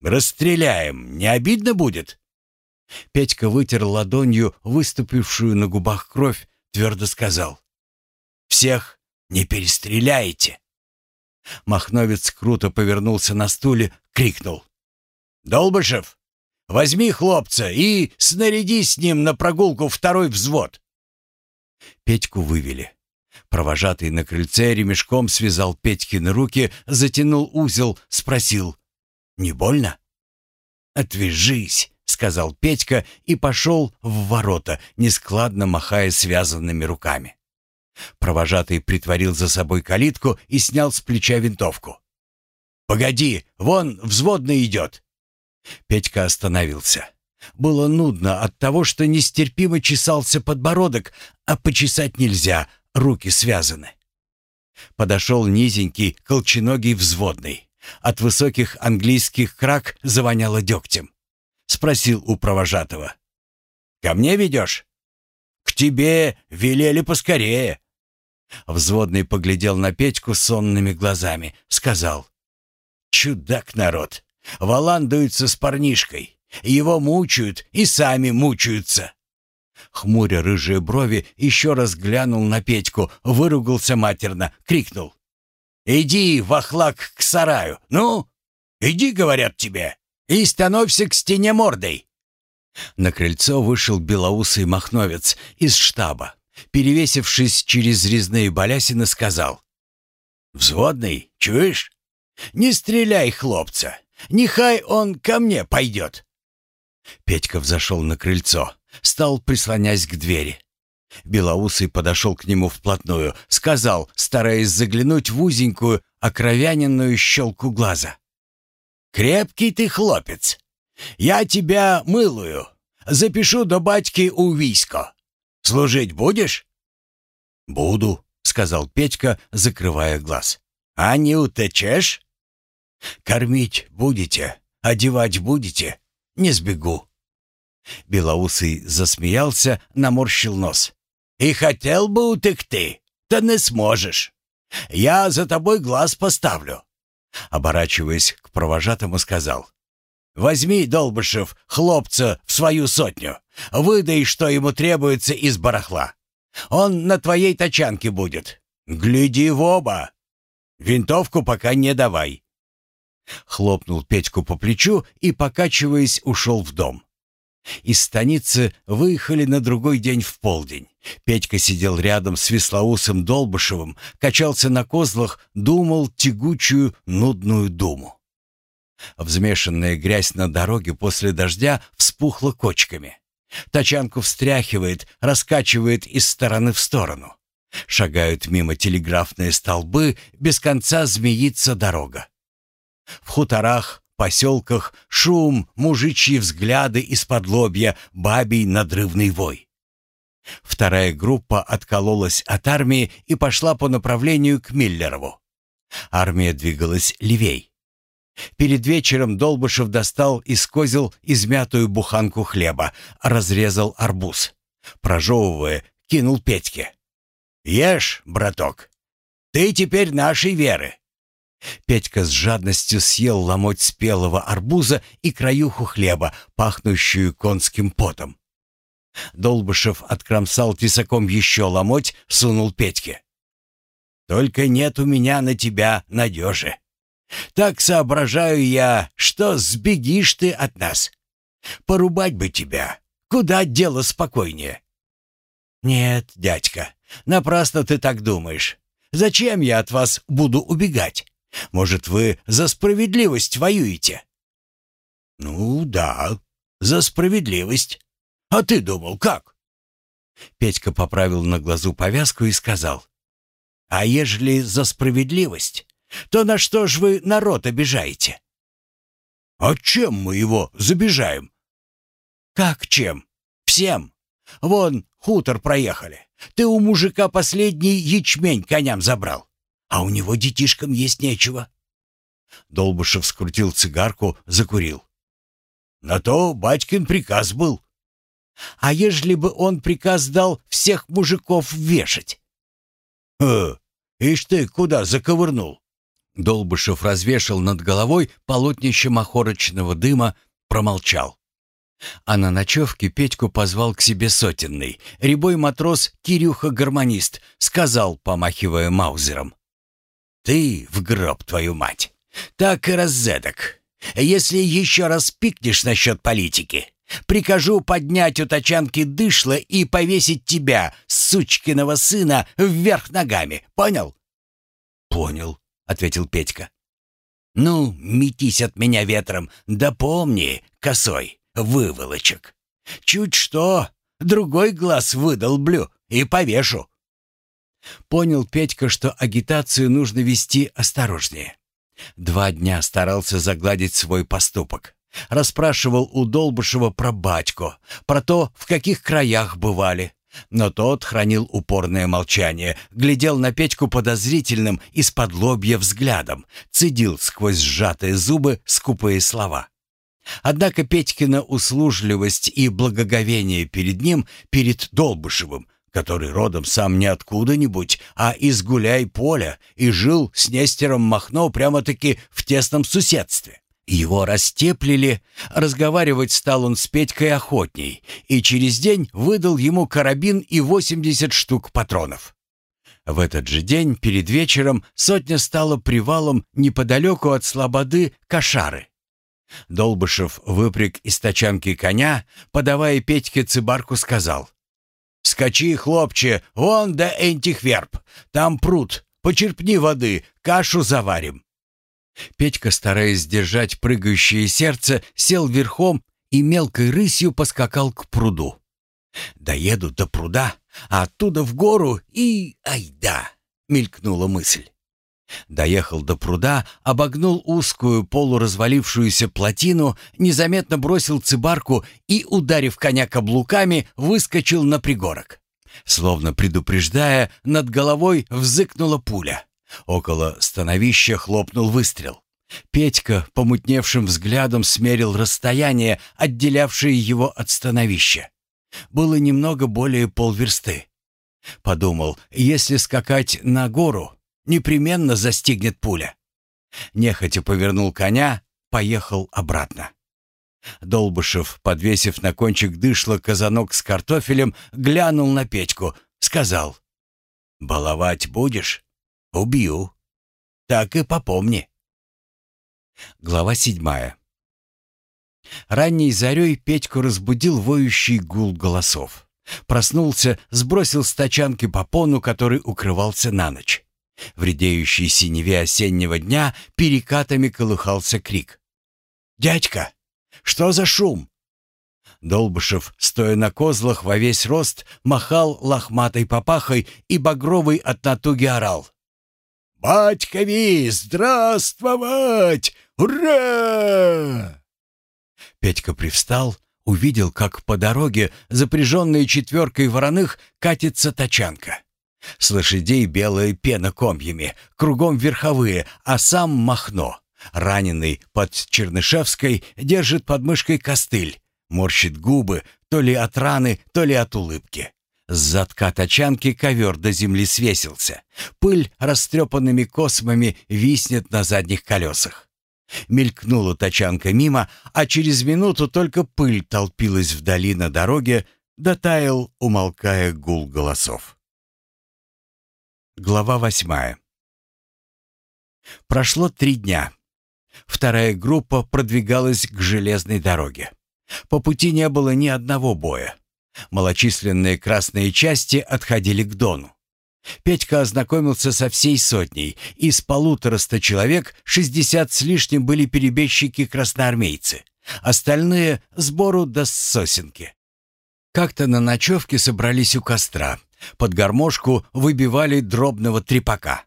«Расстреляем, не обидно будет?» Петька вытер ладонью выступившую на губах кровь, твердо сказал. «Всех не перестреляете!» Махновец круто повернулся на стуле, крикнул. «Долбышев, возьми хлопца и снаряди с ним на прогулку второй взвод!» Петьку вывели. Провожатый на крыльце ремешком связал Петькины руки, затянул узел, спросил. «Не больно?» «Отвяжись!» — сказал Петька и пошел в ворота, нескладно махая связанными руками. Провожатый притворил за собой калитку и снял с плеча винтовку. «Погоди, вон взводный идет!» Петька остановился. Было нудно от того, что нестерпимо чесался подбородок, а почесать нельзя, руки связаны. Подошел низенький, колченогий взводный. От высоких английских крак завоняло дегтем. Спросил у провожатого. «Ко мне ведешь?» «К тебе велели поскорее». Взводный поглядел на Петьку сонными глазами, сказал. «Чудак народ, валандуется с парнишкой. Его мучают и сами мучаются». Хмуря рыжие брови, еще раз глянул на Петьку, выругался матерно, крикнул. «Иди, вахлак, к сараю! Ну, иди, говорят тебе!» и становься к стене мордой!» На крыльцо вышел белоусый махновец из штаба. Перевесившись через резные балясины, сказал. «Взводный, чуешь? Не стреляй, хлопца! Нехай он ко мне пойдет!» Петька взошел на крыльцо, стал прислонясь к двери. Белоусый подошел к нему вплотную, сказал, стараясь заглянуть в узенькую, окровяненную щелку глаза. «Крепкий ты хлопец. Я тебя мылую. Запишу до батьки у Висько. Служить будешь?» «Буду», — сказал Петька, закрывая глаз. «А не утечешь?» «Кормить будете, одевать будете. Не сбегу». Белоусый засмеялся, наморщил нос. «И хотел бы утекты, да не сможешь. Я за тобой глаз поставлю. Оборачиваясь к провожатому, сказал. «Возьми, Долбышев, хлопца в свою сотню. Выдай, что ему требуется из барахла. Он на твоей тачанке будет. Гляди в оба. Винтовку пока не давай». Хлопнул Петьку по плечу и, покачиваясь, ушел в дом. Из станицы выехали на другой день в полдень. Петька сидел рядом с Веслоусом Долбышевым, качался на козлах, думал тягучую, нудную думу. Взмешанная грязь на дороге после дождя вспухла кочками. Тачанку встряхивает, раскачивает из стороны в сторону. Шагают мимо телеграфные столбы, без конца змеится дорога. В хуторах, поселках шум, мужичьи взгляды из-под лобья, бабий надрывный вой. Вторая группа откололась от армии и пошла по направлению к Миллерову. Армия двигалась левей. Перед вечером Долбышев достал из козел измятую буханку хлеба, разрезал арбуз. Прожевывая, кинул Петьке. «Ешь, браток, ты теперь нашей веры». Петька с жадностью съел ломоть спелого арбуза и краюху хлеба, пахнущую конским потом. Долбышев откромсал тесаком еще ломоть, сунул Петьке. «Только нет у меня на тебя надежи. Так соображаю я, что сбегишь ты от нас. Порубать бы тебя. Куда дело спокойнее?» «Нет, дядька, напрасно ты так думаешь. Зачем я от вас буду убегать? Может, вы за справедливость воюете?» «Ну да, за справедливость. А ты думал, как?» Петька поправил на глазу повязку и сказал. «А ежели за справедливость, то на что ж вы народ обижаете?» «А чем мы его забежаем?» «Как чем? Всем. Вон, хутор проехали. Ты у мужика последний ячмень коням забрал, а у него детишкам есть нечего». Долбышев скрутил цигарку, закурил. «На то батькин приказ был. А ежели бы он приказ дал всех мужиков вешать? «Э, ишь ты куда заковырнул?» Долбышев развешал над головой полотнище махорочного дыма, промолчал. А на ночевке Петьку позвал к себе сотенный. Рябой матрос Кирюха-гармонист сказал, помахивая маузером. «Ты в гроб, твою мать! Так и раззедок. Если еще раз пикнешь насчет политики, Прикажу поднять у тачанки дышло и повесить тебя, сучкиного сына, вверх ногами. Понял?» «Понял», — ответил Петька. «Ну, метись от меня ветром, да помни, косой, выволочек. Чуть что, другой глаз выдолблю и повешу». Понял Петька, что агитацию нужно вести осторожнее. Два дня старался загладить свой поступок. Расспрашивал у Долбышева про батько, про то, в каких краях бывали. Но тот хранил упорное молчание, глядел на Петьку подозрительным из-под лобья взглядом, цедил сквозь сжатые зубы скупые слова. Однако Петькина услужливость и благоговение перед ним, перед Долбышевым, который родом сам не откуда-нибудь, а из гуляй-поля и жил с Нестером Махно прямо-таки в тесном соседстве, его растеплили, разговаривать стал он с Петькой охотней, и через день выдал ему карабин и 80 штук патронов. В этот же день, перед вечером, сотня стала привалом неподалеку от слободы Кошары. Долбышев выпряг из тачанки коня, подавая Петьке цибарку, сказал. «Скачи, хлопче, вон до Энтихверб, там пруд, почерпни воды, кашу заварим». Петька, стараясь сдержать прыгающее сердце, сел верхом и мелкой рысью поскакал к пруду. «Доеду до пруда, а оттуда в гору и... айда!» — мелькнула мысль. Доехал до пруда, обогнул узкую полуразвалившуюся плотину, незаметно бросил цибарку и, ударив коня каблуками, выскочил на пригорок. Словно предупреждая, над головой взыкнула пуля. Около становища хлопнул выстрел. Петька помутневшим взглядом смерил расстояние, отделявшее его от становища. Было немного более полверсты. Подумал, если скакать на гору, непременно застигнет пуля. Нехотя повернул коня, поехал обратно. Долбышев, подвесив на кончик дышла казанок с картофелем, глянул на Петьку, сказал «Баловать будешь?» Убью. Так и попомни. Глава седьмая. Ранней зарей Петьку разбудил воющий гул голосов. Проснулся, сбросил с тачанки попону, который укрывался на ночь. В редеющей синеве осеннего дня перекатами колыхался крик. «Дядька, что за шум?» Долбышев, стоя на козлах во весь рост, махал лохматой папахой и багровый от натуги орал. «Батькови, здравствовать! Ура!» Петька привстал, увидел, как по дороге, запряженной четверкой вороных, катится тачанка. С лошадей белая пена комьями, кругом верховые, а сам Махно, раненый под Чернышевской, держит под мышкой костыль, морщит губы то ли от раны, то ли от улыбки. С задка тачанки ковер до земли свесился. Пыль растрепанными космами виснет на задних колесах. Мелькнула тачанка мимо, а через минуту только пыль толпилась вдали на дороге, дотаял, умолкая гул голосов. Глава восьмая. Прошло три дня. Вторая группа продвигалась к железной дороге. По пути не было ни одного боя. Малочисленные красные части отходили к Дону. Петька ознакомился со всей сотней. Из полутораста человек шестьдесят с лишним были перебежчики-красноармейцы. Остальные — сбору до сосенки. Как-то на ночевке собрались у костра. Под гармошку выбивали дробного трепака.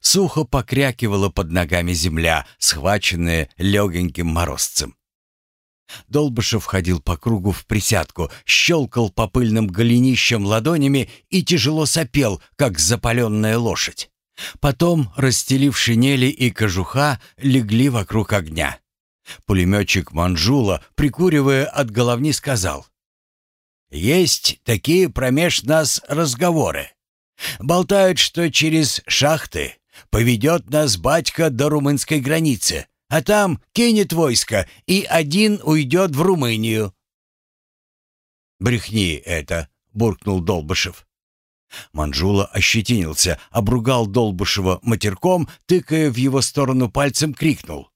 Сухо покрякивала под ногами земля, схваченная легеньким морозцем. Долбышев ходил по кругу в присядку, щелкал по пыльным голенищам ладонями и тяжело сопел, как запаленная лошадь. Потом, расстелив шинели и кожуха, легли вокруг огня. Пулеметчик Манжула, прикуривая от головни, сказал. «Есть такие промеж нас разговоры. Болтают, что через шахты поведет нас батька до румынской границы, а там кинет войско, и один уйдет в Румынию». «Брехни это», — буркнул Долбышев. Манжула ощетинился, обругал Долбышева матерком, тыкая в его сторону пальцем, крикнул.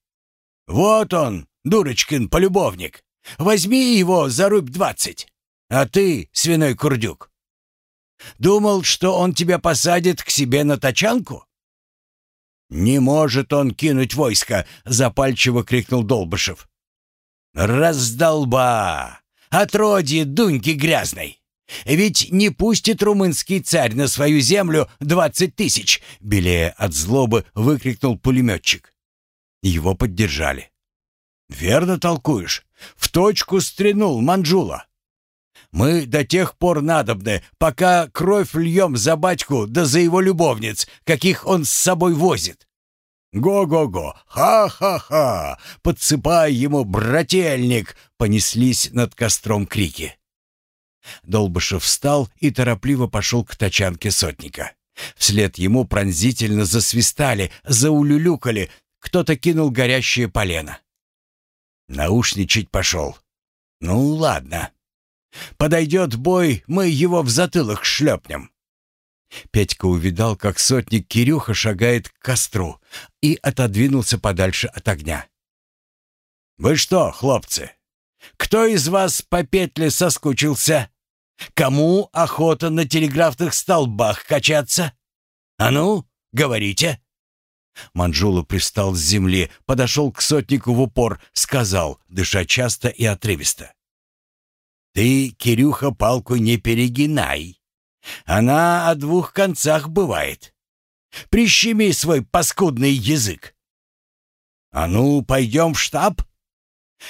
«Вот он, дурочкин полюбовник! Возьми его за рубь двадцать! А ты, свиной курдюк, думал, что он тебя посадит к себе на тачанку?» «Не может он кинуть войско!» — запальчиво крикнул Долбышев. «Раздолба! Отродье Дуньки грязной! Ведь не пустит румынский царь на свою землю двадцать тысяч!» — белее от злобы выкрикнул пулеметчик. Его поддержали. «Верно толкуешь. В точку стрянул Манжула. Мы до тех пор надобны, пока кровь льем за батьку да за его любовниц, каких он с собой возит. «Го-го-го! Ха-ха-ха! Подсыпай ему, брательник!» — понеслись над костром крики. Долбышев встал и торопливо пошел к тачанке сотника. Вслед ему пронзительно засвистали, заулюлюкали, кто-то кинул горящее полено. Наушничать пошел. «Ну, ладно. Подойдет бой, мы его в затылок шлепнем». Петька увидал, как сотник Кирюха шагает к костру и отодвинулся подальше от огня. «Вы что, хлопцы, кто из вас по петле соскучился? Кому охота на телеграфных столбах качаться? А ну, говорите!» Манжула пристал с земли, подошел к сотнику в упор, сказал, дыша часто и отрывисто. «Ты, Кирюха, палку не перегинай. Она о двух концах бывает. Прищеми свой паскудный язык». «А ну, пойдем в штаб?»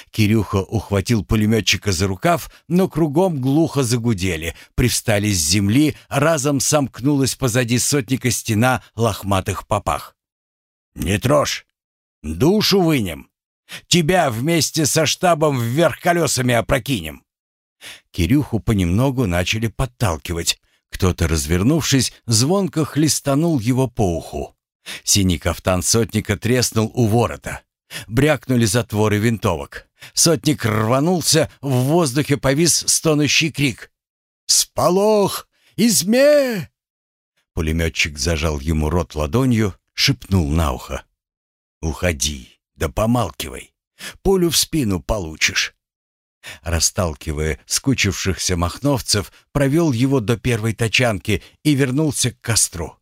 Кирюха ухватил пулеметчика за рукав, но кругом глухо загудели, привстали с земли, разом сомкнулась позади сотника стена лохматых попах. «Не трожь! Душу вынем! Тебя вместе со штабом вверх колесами опрокинем!» Кирюху понемногу начали подталкивать. Кто-то, развернувшись, звонко хлестанул его по уху. Синий кафтан сотника треснул у ворота. Брякнули затворы винтовок. Сотник рванулся, в воздухе повис стонущий крик. «Сполох! Изме!» Пулеметчик зажал ему рот ладонью, шепнул на ухо. «Уходи, да помалкивай. Пулю в спину получишь». Расталкивая скучившихся махновцев, провел его до первой тачанки и вернулся к костру.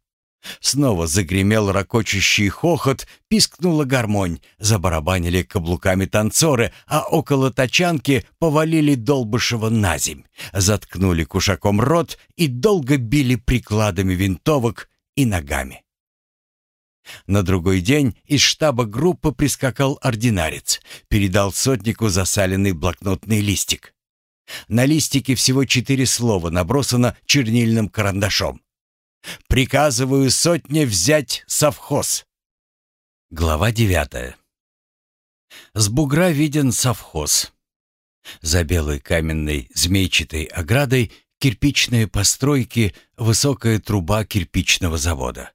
Снова загремел ракочущий хохот, пискнула гармонь, забарабанили каблуками танцоры, а около тачанки повалили Долбышева на земь, заткнули кушаком рот и долго били прикладами винтовок и ногами. На другой день из штаба группы прискакал ординарец, передал сотнику засаленный блокнотный листик. На листике всего четыре слова набросано чернильным карандашом. «Приказываю сотне взять совхоз». Глава девятая. С бугра виден совхоз. За белой каменной змейчатой оградой кирпичные постройки, высокая труба кирпичного завода.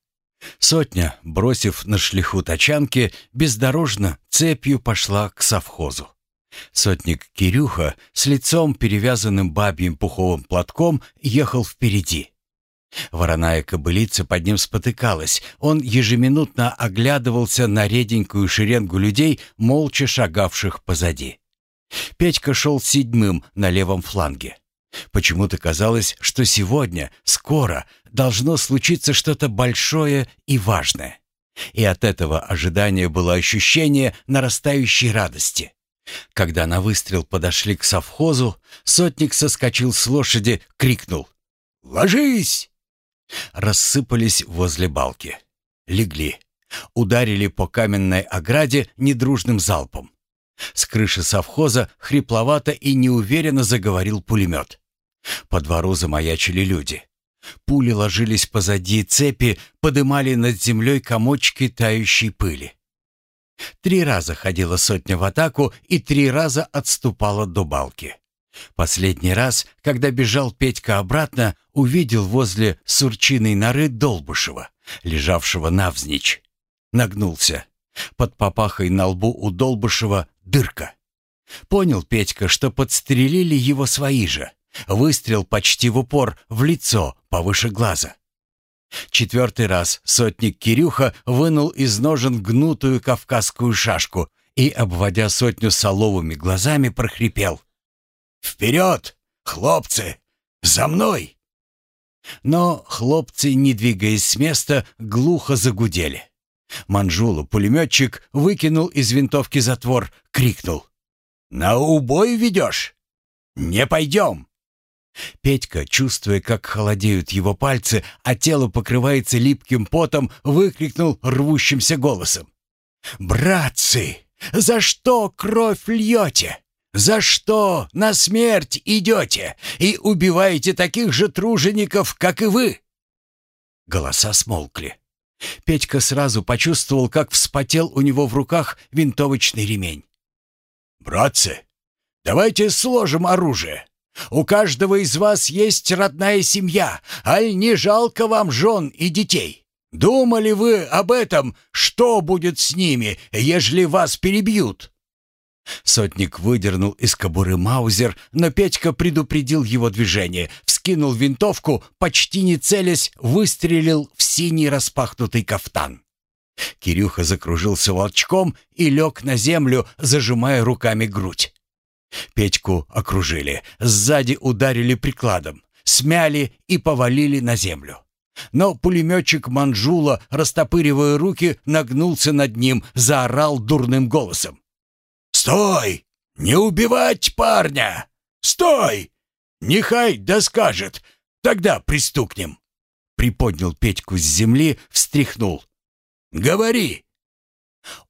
Сотня, бросив на шлиху тачанки, бездорожно цепью пошла к совхозу. Сотник Кирюха с лицом, перевязанным бабьим пуховым платком, ехал впереди. Вороная кобылица под ним спотыкалась. Он ежеминутно оглядывался на реденькую шеренгу людей, молча шагавших позади. Петька шел седьмым на левом фланге. Почему-то казалось, что сегодня, скоро, должно случиться что-то большое и важное. И от этого ожидания было ощущение нарастающей радости. Когда на выстрел подошли к совхозу, сотник соскочил с лошади, крикнул «Ложись!». Рассыпались возле балки. Легли. Ударили по каменной ограде недружным залпом. С крыши совхоза хрипловато и неуверенно заговорил пулемет. По двору замаячили люди. Пули ложились позади цепи, подымали над землей комочки тающей пыли. Три раза ходила сотня в атаку и три раза отступала до балки. Последний раз, когда бежал Петька обратно, увидел возле сурчиной норы Долбышева, лежавшего навзничь. Нагнулся. Под попахой на лбу у Долбышева дырка. Понял Петька, что подстрелили его свои же. Выстрел почти в упор, в лицо, повыше глаза. Четвертый раз сотник Кирюха вынул из ножен гнутую кавказскую шашку и, обводя сотню соловыми глазами, прохрипел. «Вперед, хлопцы! За мной!» Но хлопцы, не двигаясь с места, глухо загудели. Манжула, пулеметчик, выкинул из винтовки затвор, крикнул. «На убой ведешь? Не пойдем!» Петька, чувствуя, как холодеют его пальцы, а тело покрывается липким потом, выкрикнул рвущимся голосом. «Братцы, за что кровь льете? За что на смерть идете и убиваете таких же тружеников, как и вы?» Голоса смолкли. Петька сразу почувствовал, как вспотел у него в руках винтовочный ремень. «Братцы, давайте сложим оружие. У каждого из вас есть родная семья, аль не жалко вам жен и детей? Думали вы об этом, что будет с ними, ежели вас перебьют?» Сотник выдернул из кобуры маузер, но Петька предупредил его движение, вскинул винтовку, почти не целясь, выстрелил в синий распахнутый кафтан. Кирюха закружился волчком и лег на землю, зажимая руками грудь. Петьку окружили, сзади ударили прикладом, смяли и повалили на землю. Но пулеметчик Манжула, растопыривая руки, нагнулся над ним, заорал дурным голосом. «Стой! Не убивать парня! Стой! Нехай да скажет, тогда пристукнем!» Приподнял Петьку с земли, встряхнул. «Говори!»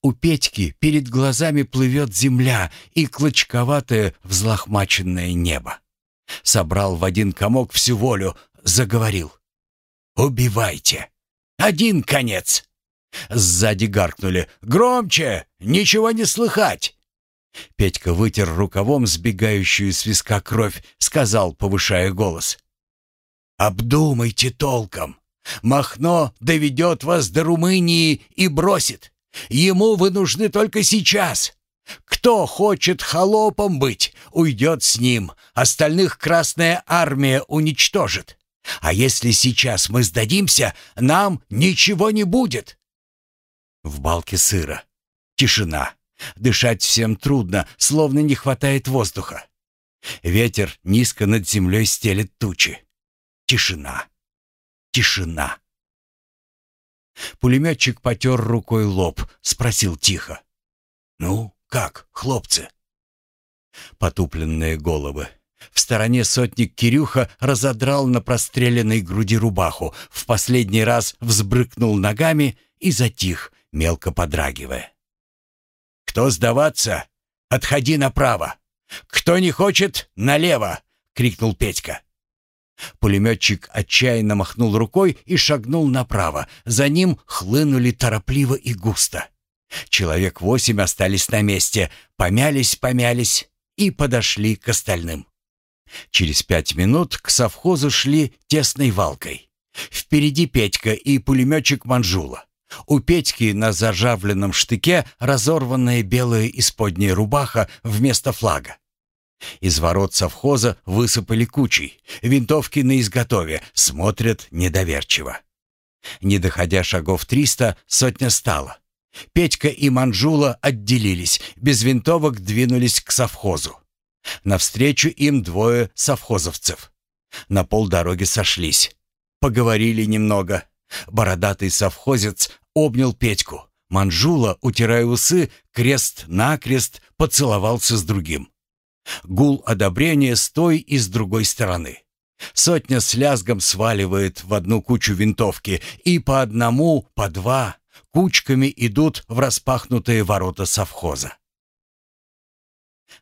У Петьки перед глазами плывет земля и клочковатое взлохмаченное небо. Собрал в один комок всю волю, заговорил. «Убивайте! Один конец!» Сзади гаркнули. «Громче! Ничего не слыхать!» Петька вытер рукавом сбегающую с виска кровь, сказал, повышая голос. «Обдумайте толком. Махно доведет вас до Румынии и бросит. Ему вы нужны только сейчас. Кто хочет холопом быть, уйдет с ним. Остальных Красная Армия уничтожит. А если сейчас мы сдадимся, нам ничего не будет. В балке сыро. Тишина. Дышать всем трудно, словно не хватает воздуха. Ветер низко над землей стелет тучи. Тишина. Тишина. Пулеметчик потер рукой лоб, спросил тихо. «Ну, как, хлопцы?» Потупленные головы. В стороне сотник Кирюха разодрал на простреленной груди рубаху, в последний раз взбрыкнул ногами и затих, мелко подрагивая. «Кто сдаваться? Отходи направо! Кто не хочет, налево!» — крикнул Петька. Пулеметчик отчаянно махнул рукой и шагнул направо. За ним хлынули торопливо и густо. Человек восемь остались на месте, помялись-помялись и подошли к остальным. Через пять минут к совхозу шли тесной валкой. Впереди Петька и пулеметчик Манжула. У Петьки на заржавленном штыке разорванная белая исподняя рубаха вместо флага. Из ворот совхоза высыпали кучей. Винтовки на изготове, смотрят недоверчиво. Не доходя шагов триста, сотня стала. Петька и Манжула отделились, без винтовок двинулись к совхозу. Навстречу им двое совхозовцев. На полдороги сошлись. Поговорили немного. Бородатый совхозец обнял Петьку. Манжула, утирая усы, крест-накрест поцеловался с другим. Гул одобрения с той и с другой стороны. Сотня с лязгом сваливает в одну кучу винтовки, и по одному, по два, кучками идут в распахнутые ворота совхоза.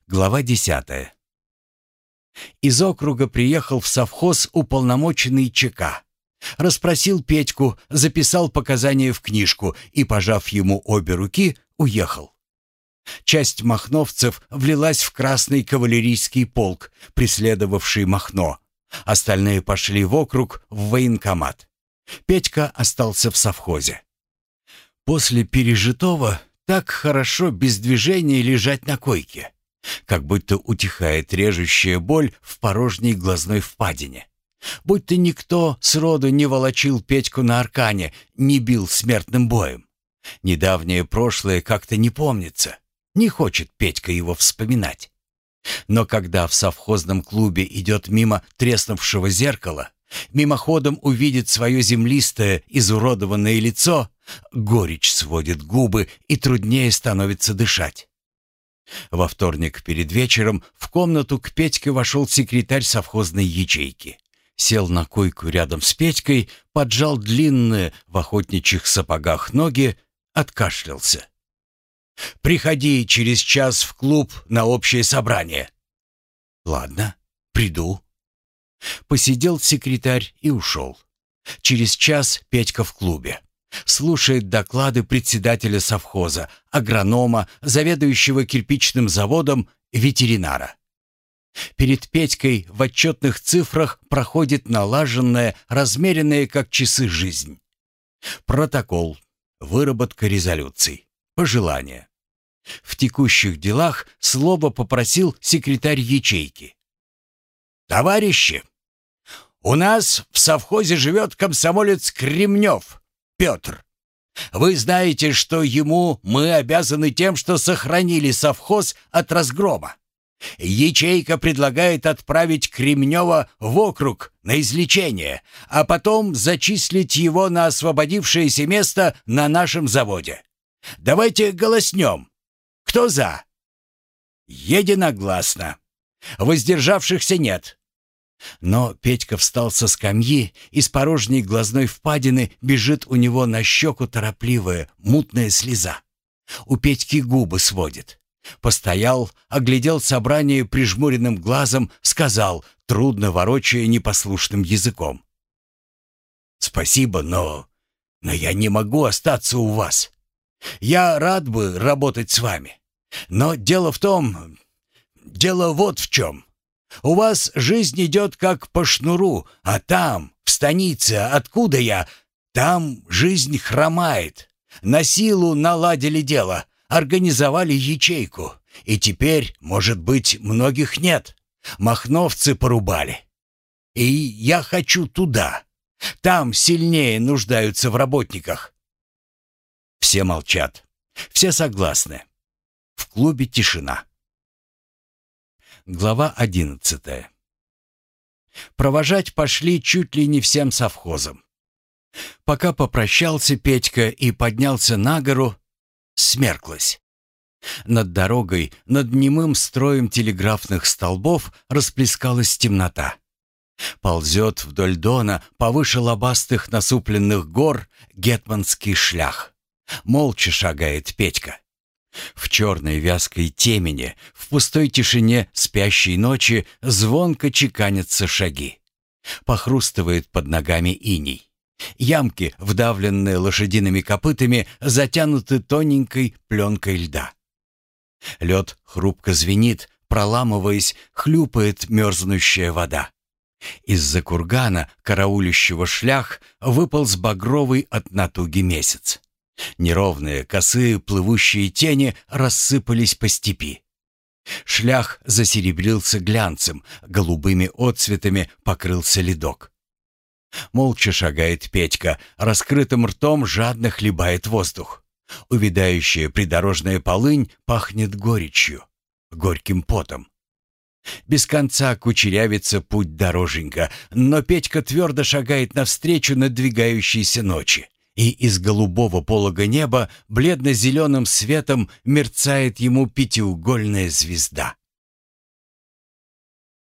Глава десятая. Из округа приехал в совхоз уполномоченный ЧК. Расспросил Петьку, записал показания в книжку и, пожав ему обе руки, уехал. Часть махновцев влилась в Красный кавалерийский полк, преследовавший Махно. Остальные пошли в округ в военкомат. Петька остался в совхозе. После пережитого так хорошо без движения лежать на койке, как будто утихает режущая боль в порожней глазной впадине. Будто никто сроду не волочил Петьку на аркане, не бил смертным боем. Недавнее прошлое как-то не помнится. Не хочет Петька его вспоминать. Но когда в совхозном клубе идет мимо треснувшего зеркала, мимоходом увидит свое землистое, изуродованное лицо, горечь сводит губы и труднее становится дышать. Во вторник перед вечером в комнату к Петьке вошел секретарь совхозной ячейки. Сел на койку рядом с Петькой, поджал длинные в охотничьих сапогах ноги, откашлялся. Приходи через час в клуб на общее собрание». «Ладно, приду». Посидел секретарь и ушел. Через час Петька в клубе. Слушает доклады председателя совхоза, агронома, заведующего кирпичным заводом, ветеринара. Перед Петькой в отчетных цифрах проходит налаженная, размеренная как часы жизнь. Протокол, выработка резолюций. Пожелания. В текущих делах слово попросил секретарь ячейки. «Товарищи, у нас в совхозе живет комсомолец Кремнев, Петр. Вы знаете, что ему мы обязаны тем, что сохранили совхоз от разгрома. Ячейка предлагает отправить Кремнева в округ на излечение, а потом зачислить его на освободившееся место на нашем заводе. Давайте голоснем. Кто за? Единогласно. Воздержавшихся нет. Но Петька встал со скамьи, из порожней глазной впадины бежит у него на щеку торопливая, мутная слеза. У Петьки губы сводит. Постоял, оглядел собрание прижмуренным глазом, сказал, трудно ворочая непослушным языком. «Спасибо, но... но я не могу остаться у вас. Я рад бы работать с вами. Но дело в том... Дело вот в чем. У вас жизнь идет как по шнуру, а там, в станице, откуда я, там жизнь хромает. На силу наладили дело, организовали ячейку. И теперь, может быть, многих нет. Махновцы порубали. И я хочу туда. Там сильнее нуждаются в работниках. Все молчат. Все согласны. В клубе тишина. Глава одиннадцатая. Провожать пошли чуть ли не всем совхозом. Пока попрощался Петька и поднялся на гору, смерклось. Над дорогой, над немым строем телеграфных столбов расплескалась темнота. Ползет вдоль дона, повыше лобастых насупленных гор, гетманский шлях. Молча шагает Петька. В черной вязкой темени, в пустой тишине спящей ночи звонко чеканятся шаги. Похрустывает под ногами иней. Ямки, вдавленные лошадиными копытами, затянуты тоненькой пленкой льда. Лед хрупко звенит, проламываясь, хлюпает мерзнущая вода. Из-за кургана, караулищего шлях, выполз багровый от натуги месяц. Неровные, косые, плывущие тени рассыпались по степи. Шлях засеребрился глянцем, голубыми отцветами покрылся ледок. Молча шагает Петька, раскрытым ртом жадно хлебает воздух. Увядающая придорожная полынь пахнет горечью, горьким потом. Без конца кучерявится путь дороженька, но Петька твердо шагает навстречу надвигающейся ночи. И из голубого полога неба бледно-зеленым светом мерцает ему пятиугольная звезда.